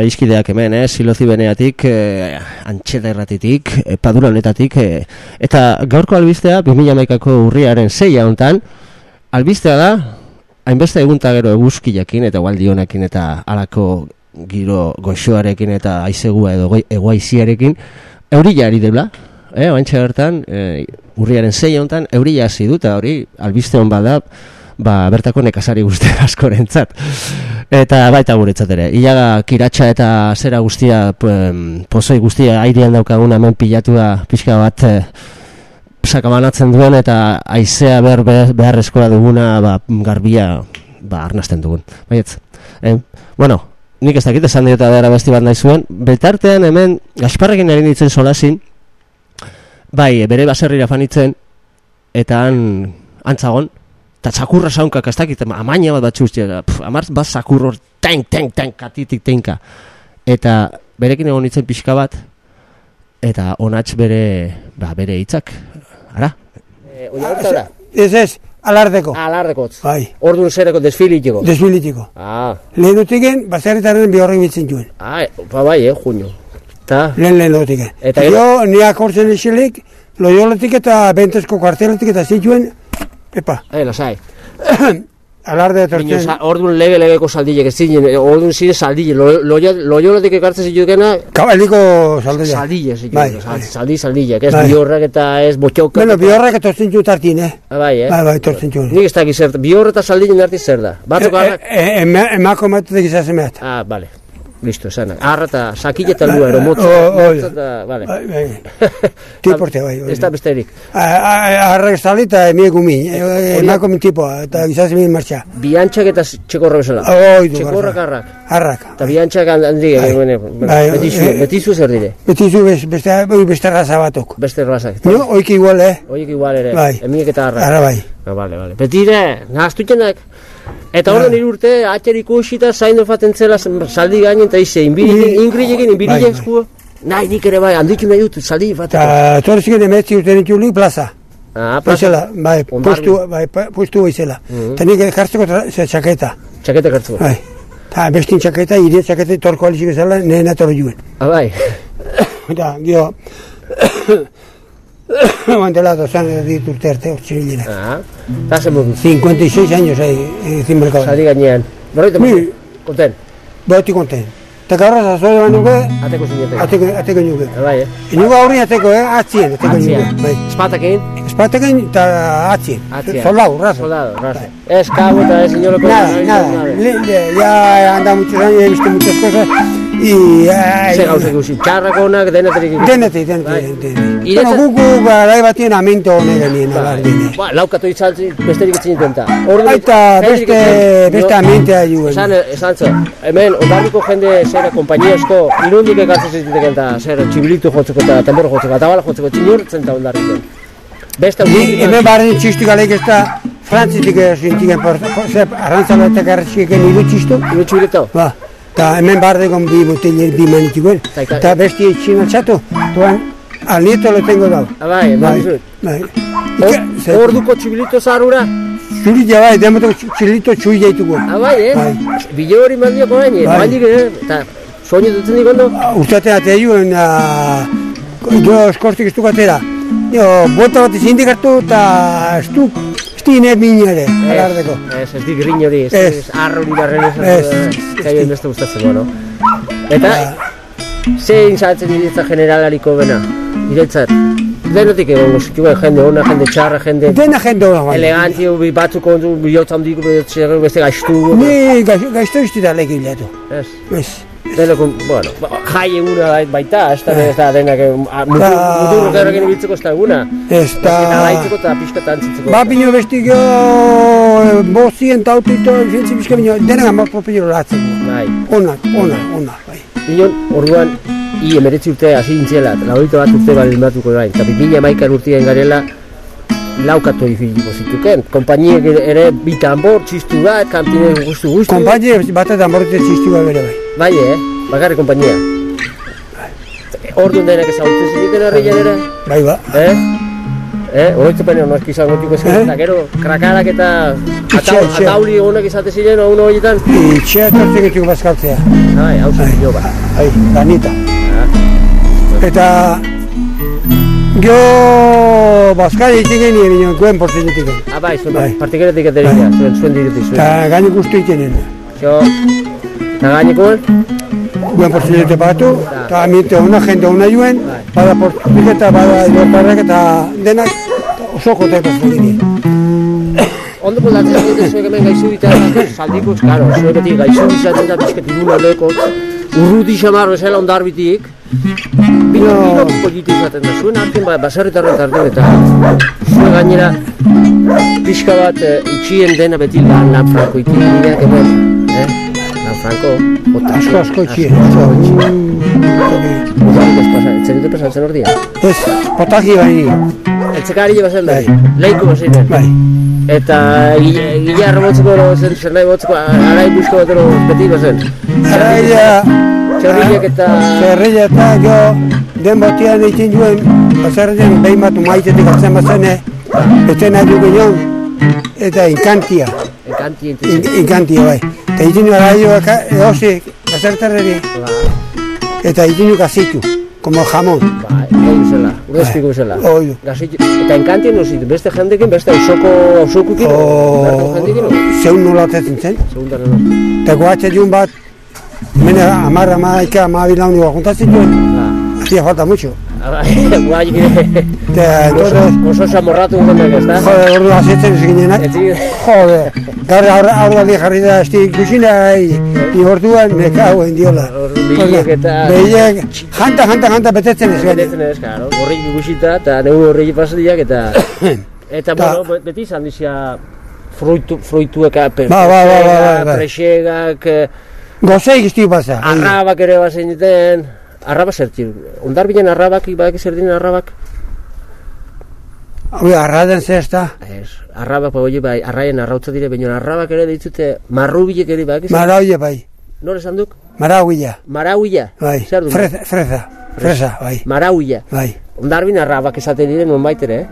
Bueno, aizkideak hemen, eh, silozi beneatik, eh, antxeta erratitik, eh, padura honetatik, eh, eta gaurko albistea, 2008ko urriaren zeia hontan, albistea da, hainbeste egunta gero eguzkiakin eta gualdionekin eta alako giro goxoarekin eta aizegua edo egoaiziarekin, eurila ari dela, eh, oantxe bertan, eh, urriaren zeia hontan, eurila hasi du, eta hori, albiste hon bada, ba, bertako nekazari guzti askorentzat. Eta baita guretzat ere. Ilaga kiratxa eta zera guztia, pozoi guztia airean daukagun hemen pilatu da pixka bat eh, sakabanatzen duen eta aizea behar, behar, beharrezkoa duguna ba, garbia ba, arnasten dugun. Baietz. Eh, bueno, nik ez dakit esan diota behar besti bat nahi zuen. Betartean hemen Gasparrekin egin ditzen solasin, bai, bere baserrira fanitzen, eta han antzagon, eta txakurra saunkak ez dakit, amaina bat batzu ustia, amar bat zakur hor, tenk, tenk, tenk, katitik tenka. Eta berekin egon nintzen pixka bat, eta onatx bere, ba, bere hitzak, ara? Ez ez, alardeko. Alardekotz. Bai. Orduan zereko desfilitiko. Desfilitiko. Ah, Lehen dutiken, baserritaren bi horrek bitzen juen. ah, ba bai, eh, junio. Ta, Lehen lehen dutiken. Eta Eta jo, niak hortzen esilik, loioletik eta bentesko kuarteletik eta zituen, epa, eh, lasai. alarde Bino, etortzen. orduan lege legeko saldilek ez zinen, eh, orduan ziren saldile, lo, lo, loioletik ekartzen zituzkena, Kabaliko saldea. saldile zituzkena, Bai, bai, saldi, saldilek, ez Bai. bihorrak eta ez botxoka. Bueno, bi horrek etortzen juen tartin, eh? Ah, bai, eh? Bai, bai, etortzen juen. Nik ez dakit zer, bihor eta saldilen arti zer da. Batzuk E- arrak, e- e- ema- Emako ematetik izazen mehat. ah, bale, listo, esan. Arra eta sakile eta lua, ero motza, O- oi. motza eta, bale. Bai, bai. Bai. Ez da besterik. Arrek sali eta emie gumi. Emako min tipoa, eta izazen min martxa. Biantxak eta txekorra bezala. Oi, du, Txekorrak arrak. Arrak. Eta biantxak handi, Bai. bene, Bai, beti zu, eh, beti zu zer dire. Beti zu bes- beste, beste raza batok. Beste razak. No, oiki igual, eh? Oiek igual ere, Bai. emiek eta arrak. Ara bai. Ah, bale, bale. Beti ere, nahaztutenak. Eta hori nire urte, atxer ikusita, zaino faten zela saldi gainen, eta ize, Ni- ingrilekin, Bai, inbirilek bai. esku. Nahi, nik ere bai, handitu nahi dut, saldi fateko. Eta torziken emetzi urten itxulik plaza. Ah, plaza. Paisela, bai, pustu, bai, pa- pustu izela. Mhm. Eta nik jartzeko txaketa. Txaketa kartzu. Bai. Eta bestin txaketa, ire txaketa torko alizik bezala, nena toro juen. Ah, bai. Eta, gio, Mantela dozan dit urte arte hor txirilenak. Ah, eta zen modu. 56 años ahí, eh, mercado. Saldi gainean. Berroita, Ni- konten. Boti konten. Eta gaurra zazore baino nuke, Ateko zinete. ateko, ateko nuke. Bai, eh? Inuga aurri ateko, eh, atzien, ateko nuke. Bai. Espatakin. Espatekin eta atzien. Atzien. Soldau, raso. Soldado, raso. Ez cabo eta ez inolako. Nada, nada. Le- le- ya he andado muchos años, he visto muchas cosas y... ay, Ze gauzak ikusi, txarrak onak, deneterik ikusi. Denetik, denetik, denetik. Iretzat- gugu garai batien aminto honek genien, alardine. Ba, laukatu itzaltzi, besterik itzin intenta. Ordu Baita beste, beste amintea juen. Esan, esan ze, hemen, ondarriko jende zera kompainiesko, irundik ekartzen zituzten eta zer, txibilitu jotzeko eta tambor jotzeko, eta bala jotzeko, txinurtzen eta ondarriken. Beste Ni hemen barren txistu galeik ez da frantzitik zintiken, ze arrantzalo eta garratxikeken iru txistu. Iru txibilito? Ba, eta hemen barrekon bi botella bi manitikoen. Ta ika- Eta besti txin altxatu, tuan al nieto lo tengo. Ah, bai. Bai. Or- Orduko txibilito zarura? Zuri ja bai, demoto txilito txui jaituko. Ah, bai, eh? Bile hori mandioko bain, eh? Bai. Mandik, eh? Eta soñu dutzen dik ondo? Ustate ate juen, jo eskortik ez atera. Jo, bota bat izin dikartu eta ez du, ez di net minere, alardeko. Ez, ez dik grin hori, ez, Ez. ez arro hori barren ez, Ez, ez, beste gustatzen, bueno. Eta, zein zatzen iretza generalariko bena, iretzat? Denotik egon guztitu jende ona, jende txarra, jende... Dena jende ona bai. Elegantio, bi batzuk ondu, bihotz handiko, beste gaiztu. Ni gaizto ez dira lekin letu. Ez. Ez. Denoko, bueno, ba- jai eguna bait- baita, ez da, ez da denak, eh, a- mutur, gerrakin ibiltzeko ez da eguna. Ez da... Eta gaitzeko eta pixka eta antzitzeko. Ba pino besti jo, bozien tautito, jentzi bizka bino, denak amaz popio latzeko. Bai. Ona, ona, ona, bai. Inon, orduan, i emeretzi urte hasi nintzela, eta laurogeita bat urte bali batuko orain, eta bimila maikar urtien garela, laukatu ifiliko zituken. Konpainiek ere bi tambor, txistu bat, kanpine guztu guztu. Kompainie bat eta morte txistua bere bai. Bai, eh? Bakarri konpainia. Orduan denak ezagutzen zituen herrian ere, Bai ba. eh? Eh, oroitzepenean noski izango txuko ezken, Eh? eta gero, krakarak eta atauli honek izate ziren, uno horietan. Itxea gitxuko bazkaltzea. Bai, hau zen jo, ba. Ai, danita. Eta jo bazkari itzen genien binen, guen portzenetik. Ah, bai, zuen, Bai. partikeretik eteria, zuen, zuen dirutik, zuen. Eta gani guztu itenen. Jo, eta gainikoen, Guen portzenetik batu, eta aminte ona, jende ona joen, bada portzenetik eta bada idotarrak eta denak oso kote pasatzen ondo podatzen dute zuek hemen gaizu ditan, saldiko, karo, zuek beti gaizu izaten da, bizket irun aldeko, urruti xamar bezala ondarbitik, bino, bino politik izaten da, zuen artean, ba, baserritarren tartean, eta zuen gainera, pixka bat eh, itxien dena beti lan, lan franko itxiak hemen, eh? Lan franko, jota. Asko, asko itxien, asko Udarik ez pasa, etzen dute pasatzen ordia. Ez, potaki baini. Etzekari bazen da, leiko bazen. Bai. Eta gilarra botzeko, zen, zernai botzeko, arai busko bat beti bazen. Zerrilla, Txerrilek eta... zerrilla eta jo den botian egin duen, bazarren behin bat maitetik atzen bazene, beste nahi du ginen, eta inkantia, Enkanti, in, inkantia bai. Eta egin du araio eosi, bazartarreri, eta egin du gazitu, como jamon. Bai, gai bezala, urrezpiko bezala. Oidu. Gazit, eta enkantien nozitu, beste jendekin, beste ausoko, ausokukin, berko jendekin, no? Zeun nola atetzen zen. Segundaren no. Eta goatxe diun bat, mene amarra, amaika, amabilaun dugu juntatzen duen, hacía falta mucho. Ah, guai, Eta, entonces, oso samorratu jendeak, ez da? joder, ordu azetzen ez ginenak. Joder, gaur aurra aurra li jarri da esti kusina, i orduan me cago en diola. Behiek eta... Behiek, janta, janta, janta betetzen ez. Betetzen ez, karo, horrek ikusita, eta neu horrek pasadiak, eta... Eta, bueno, be- beti izan dizia fruitu, fruituek, Ba, ba, ba, ba, ba, ba. Presegak, eh, Gozeik izti pasa. arrabak ere bazen diten, arraba zertin, ondar bilen arrabak, ibadak zertin arrabak, Hau, arraden zesta, ez, arrabak, ba, oie, bai, arraien arrautza dire, baina arrabak ere ditzute, marrubilek ere, bai, marauia bai, Nor esan duk? marauia, Marauia. bai, Zer freza, freza, fresa, bai, Marauia. bai. Ondarbin arrabak esaten dire, non baitere, eh?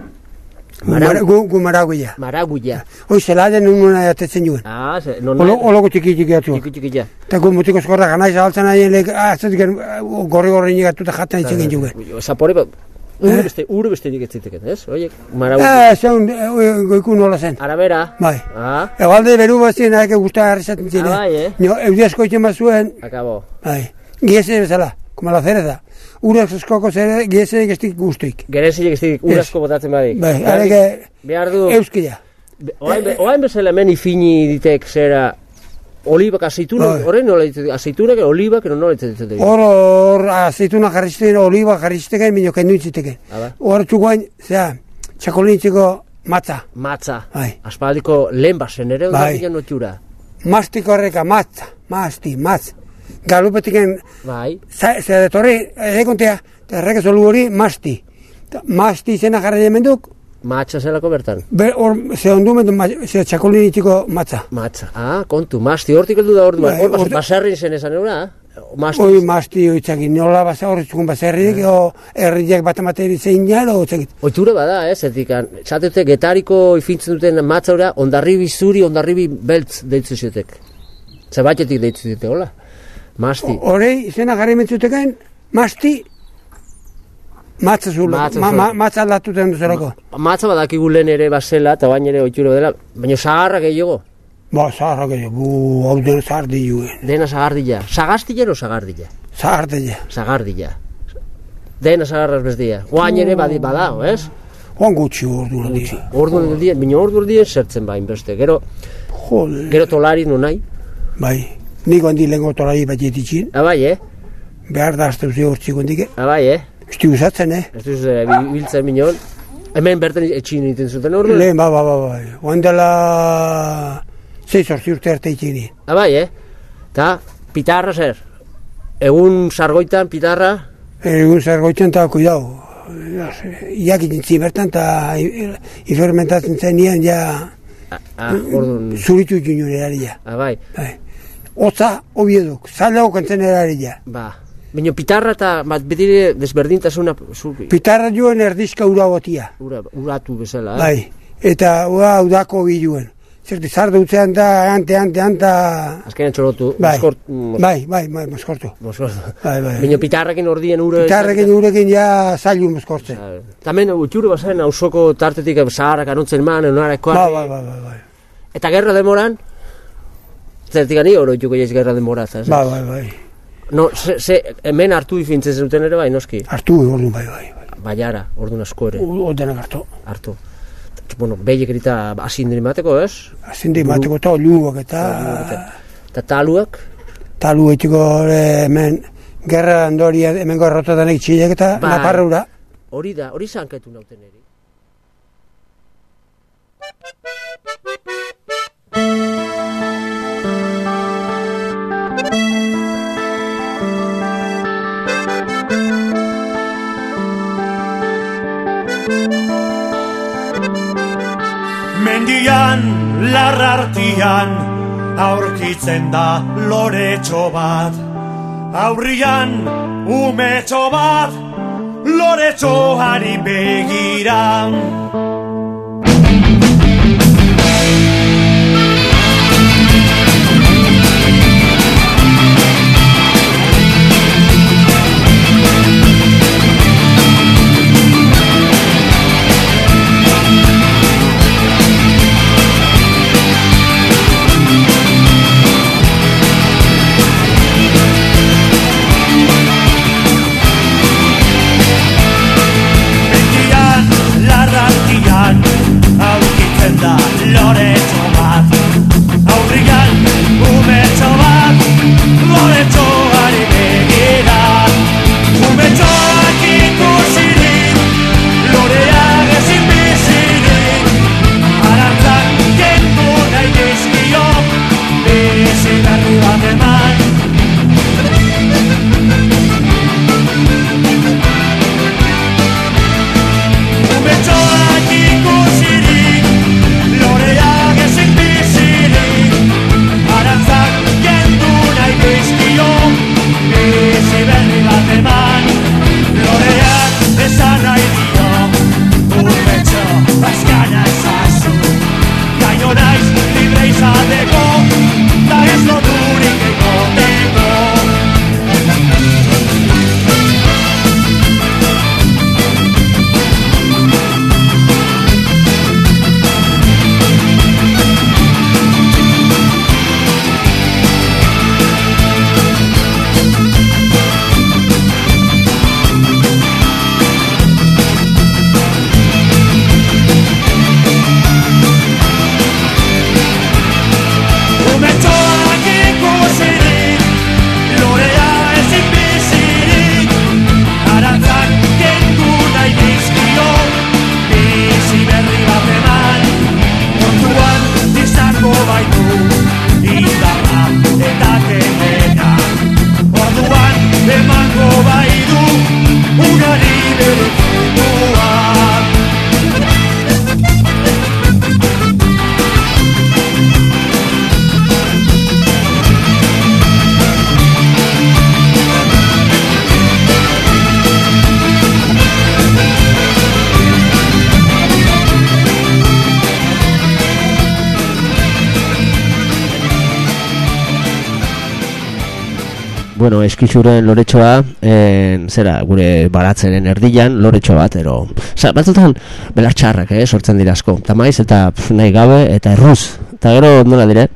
Mara- Gu, gu marauia. Maraguia. Hoi, zeladen ununa atetzen juen. Ah, ze, non Olo, oloko txiki txiki atzu. Txiki txiki ja. Eta gu mutiko eskorra ganaiz altzen nahien lek, ah, ez dut gorri gorri nigatuta jaten itzen juen. Zapore, ba, ur beste, ur beste dik ez ziteken, ez? Oiek, marauia. Eh, zeun, eh, goiku nola zen. Arabera. Bai. Ah, Egalde beru bazien, nahike guzta harrizaten ziren. Ah, bai, eh? Nio, eudiasko itzen bazuen, akabo. bai, giese bezala, como la eskoko zere, giese gestik guztuik. Gerezilek ez dik urasko botatzen badik. Bai, areke, Behar du... euskila. Be- Oain, be, oain bezala hemen ifini ditek zera olibak azeitunak, Bai. horrein nola ditzen, azeitunak, olibak, no nola ditzen ditzen. Hor, hor, aceituna jarrizteken, oliva jarrizteken, minio kendu itziteken. Bai. Hor txukoain, zera, txakolinitzeko matza. Matza. Bai. Aspaldiko lehen bazen ere, Bai. ondar notxura. Mastiko horreka, matza, masti, matz. Galupetiken, Bai. za- zera de torri, egontea, eta erreke zolu hori, masti. Masti izena jarri demenduk, Matza zelako bertan. Ber, hor, ze ondu mendu, ze txakolin itxiko matza. Matza. Ah, kontu, masti, hortik heldu da hor, Bai, hor bas, hortik- baserrin zen esan eura, masti. Oi, masti oitzakin, nola basa hor txukun baserrik, o herriak bat amateri zein jalo, otzakit. Oitura bada, ez, zertikan, txatete getariko ifintzen duten matza ora, ondarribi zuri, ondarribi beltz deitzu ziotek. Zebaitetik deitzu ziotek, hola? Masti. Horei, izena jarri mentzuteken, masti, matza zulu, Matza ma, zulu. ma, matza aldatuten duzerako. Matza badakigu lehen ere basela, eta bain ere oitura dela, baina zaharra gehiago. Ba, zaharra gehiago, bu, hau den zahardi juen. Dena zagardila. Zagastila o zagardila? Zahardi ja. Zagardila. Dena zagarraz bezdia. Oain ere badi badao, ez? Juan gutxi ordu nahi. Ordu dien, baina ordu dien zertzen bain beste. Gero, Jode. gero tolari no nahi. Bai, niko handi lengo torari bat jetitxin, Abai, eh? behar da azte uzi hortziko handike. Abai, eh? Usti usatzen, eh? Ez duz, eh, bil- biltzen minon. Hemen bertan etxin egiten zuten ordu. Lehen, ba, ba, ba, ba. Oan dela... Zei sortzi urte arte itxini. Abai, eh? Ta, pitarra zer? Egun sargoitan pitarra, Egun zer goitzen eta kuidau. Iakitzen bertan eta ifermentatzen zen nien ja ah, orduan, zuritu ginen eraria. abai, Bai. Otza, obieduk, zaila okantzen eraria. ba, Baina pitarra eta bat bedire desberdintasuna zu, Pitarra joen erdizka ura gotia. ura, uratu bezala. eh? Bai, eta ura udako biluen. Zerti, zar dutzean da, ante, ante, anta... Azkenean txorotu. Bai, moskort- mos- bai, bai, bai, moskortu. moskortu. Bai, bai. Baina pitarrekin ordien ura... Pitarrekin urekin ja zailu moskortzen. Tamen utxure bazen ausoko tartetik zaharrak anontzen man, enareko Bai, bai, bai, bai, bai. Eta gerra demoran? Zertik ani oro itxuko jaiz gerra demoraz, ez? Bai, bai, bai. No, se, se, hemen hartu ifintzen zuten ere bai, noski? Hartu, orduan bai, bai. Baiara, orduan asko ere. Ordenak hartu. Hartu. Bueno, behiek erita asindri mateko, ez? Azindi mateko eta luak eta... Eta taluak? Talu etiko hemen gerra andoria hemen gorrototan eitxilek eta Bai. naparrura. Hori da, hori zanketu nauten eri. Mendian, larrartian, aurkitzen da loretxo bat. Aurrian, umetxo bat, loretxoari begira. Loretxo bat. Aurrian, umetxo bat, loretxoari Bueno, eskixuren loretxoa, en, zera, gure baratzenen erdian, loretxo bat, ero. Osa, batzutan, belar txarrak, eh, sortzen dira asko. Eta eta pf, nahi gabe, eta erruz. Eta gero, nola dire,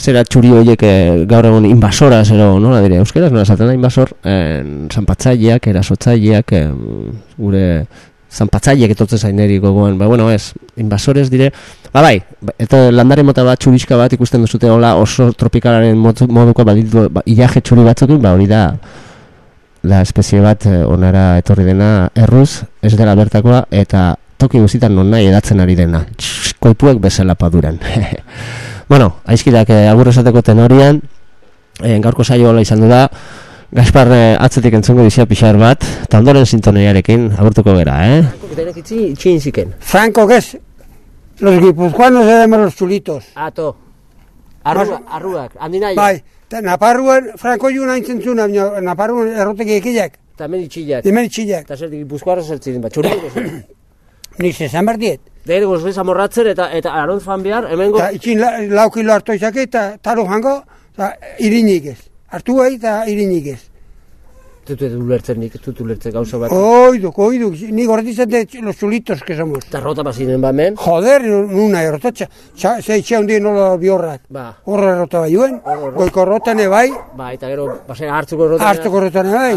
zera txuri horiek eh, gaur egun invasora, zero, nola dire, euskeraz, nola esaten da invasor, en, zanpatzaileak, erasotzaileak, em, gure zanpatzaileak etortzen zaineri gogoan, ba, bueno, ez, invasores dire, ba, bai, ba, eta landare mota bat, txuriska bat, ikusten duzute hola oso tropikalaren modu- moduko baditu, ba, ilaje txuri batzukin, ba, hori da, la espezie bat eh, onara etorri dena erruz, ez dela bertakoa, eta toki guzitan non nahi edatzen ari dena, koipuek bezala paduren. bueno, aizkidak eh, agur esateko tenorian, eh, gaurko saio hola izan du da, Gaspar eh, atzetik entzungo dizia pixar bat, eta ondoren sintoniarekin agurtuko gera, eh? Ziken. Franco, que es? Los guipuzcoanos éramos los chulitos. Ato. Arrua, arruak, handina Bai, eta Naparruan, Franko juna haintzen zuna, baina Naparruan erroteki ekilak. Eta hemen itxillak. Hemen itxillak. Eta zer, gipuzkoarra zertzen, bat txurriko zen. Ni se esan behar diet. Dere gozbez amorratzen eta eta arontz fan behar, hemen go... Eta itxin la, lau kilo hartu izake eta taro jango, eta irinik ez. Hartu gai eta irinik ez. Tutu edu ulertzen nik, tutu ulertzen gauza bat. Oiduk, oiduk, ni gorretzen de los chulitos que somos. Eta rota bazinen ba hemen. Joder, nuna errotatxa. Ze itxe handi nola biorrak. Ba. Horra errota bai duen, goiko errotane bai. Ba, eta gero, basen hartzuko errota. Hartzuko errotane bai.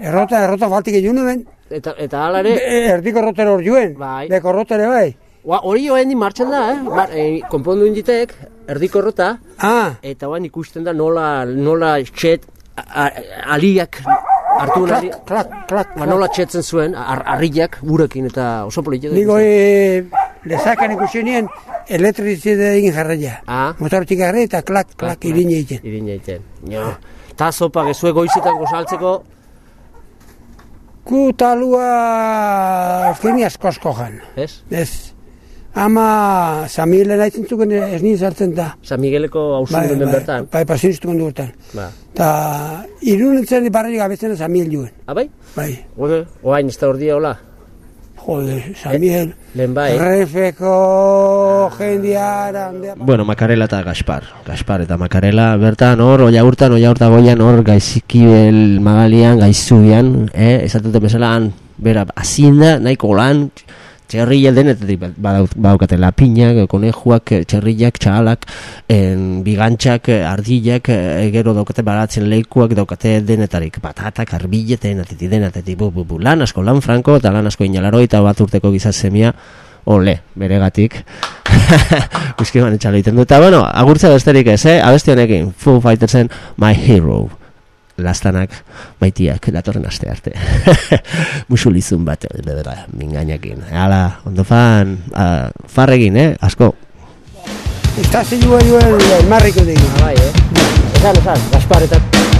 Errota, errota faltik egin ben. Eta, eta ala ere... Be, erdiko errotane hor juen. Bai. Beko errotane bai. Ba, hori joan di martxan da, eh? Ba, e, konpondu inditek, erdiko errota. Ah. Eta oain ikusten da nola, nola txet, a- aliak hartu Klak, nahi. klak, klak. Ba, nola txetzen zuen, ar, arriak, gurekin eta oso politia. Nigo e, lezakan ikusi nien elektrizitate egin jarraia. Ah. Motortik garra eta klak, klak, irin egiten. Irin egiten. Jo. Ta sopa gezue goizetan gozaltzeko, Ku talua euskeni askosko jan. ez? Ez. Ama Samielen aitzen zuken ez nien sartzen da. San Migueleko hausun den bertan. Bai, pasiniztuko dugutan. Ba. Ta irunetzen barri gabetzen Samiel juen. Abai? Bai. Bueno, oain ez da ordia hola. Jode, Samiel. Lehen bai. Refeko jendiara. Bueno, Makarela eta Gaspar. Gaspar eta Makarela bertan hor, oia urtan, oia urta goian hor, gaizikibel magalian, gaizubian, eh? esatute bezala, bera, azinda, nahiko lan, txerrilla denetetik badaut- badaukate lapinak, konejuak, txerrillak, txalak, en, bigantxak, ardillak, eh, gero daukate baratzen leikuak, daukate denetarik, batatak, arbille, denetetik, denetetik, bu, bu, bu, lan asko, lan franko, eta lan asko inalaro, eta bat urteko gizazemia, ole, beregatik. Uski ban etxalo egiten du. Eta bueno, agurtza besterik ez, eh? Abesti honekin, Foo Fightersen My Hero. Lastanak, maitiak, datorren aste arte. Musulizun bat, bedera, mingainakin. Hala, ondo fan, uh, farregin, eh? Asko. Se joa joan marriko degin. Bai, eh? Esan, esan, Gaspar eta